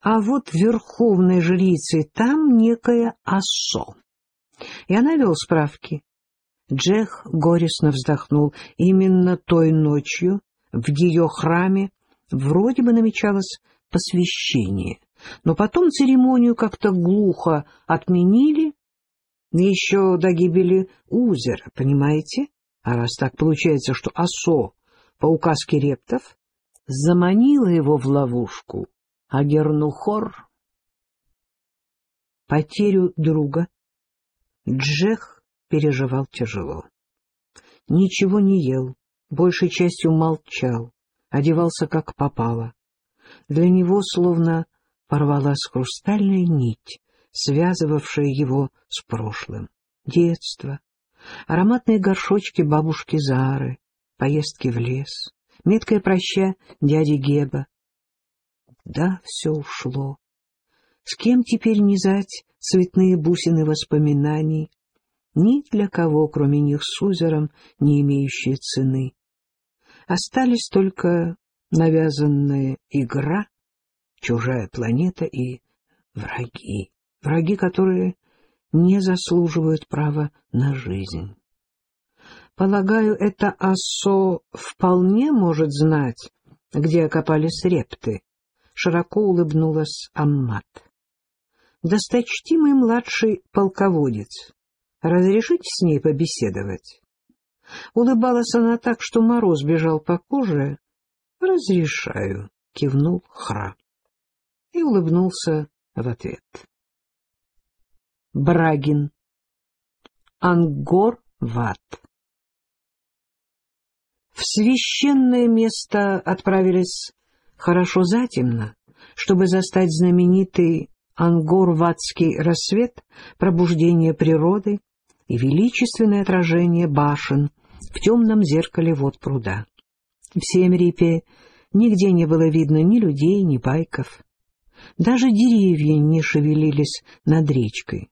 А вот верховной жрицей там некая Ассо. Я навел справки. Джех горестно вздохнул. Именно той ночью в ее храме вроде бы намечалось посвящение, но потом церемонию как-то глухо отменили, еще до гибели Узера, понимаете? А раз так получается, что Асо по указке рептов заманила его в ловушку, а Гернухор потерю друга Джех переживал тяжело. Ничего не ел, большей частью молчал, одевался как попало. Для него словно порвалась хрустальная нить, связывавшая его с прошлым. Детство, ароматные горшочки бабушки Зары, поездки в лес, меткое проща дяди Геба. Да, все ушло. С кем теперь низать цветные бусины воспоминаний? Ни для кого, кроме них с узером, не имеющие цены. Остались только навязанная игра, чужая планета и враги. Враги, которые не заслуживают права на жизнь. Полагаю, это Ассо вполне может знать, где окопались репты. Широко улыбнулась Аммат. Досточтимый младший полководец, разрешите с ней побеседовать? Улыбалась она так, что мороз бежал по коже. «Разрешаю», — кивнул Хра. И улыбнулся в ответ. Брагин. Ангор-Ват. В священное место отправились хорошо затемно, чтобы застать знаменитый ангорватский рассвет, пробуждение природы и величественное отражение башен в темном зеркале вод пруда. В Семрипе нигде не было видно ни людей, ни байков. Даже деревья не шевелились над речкой.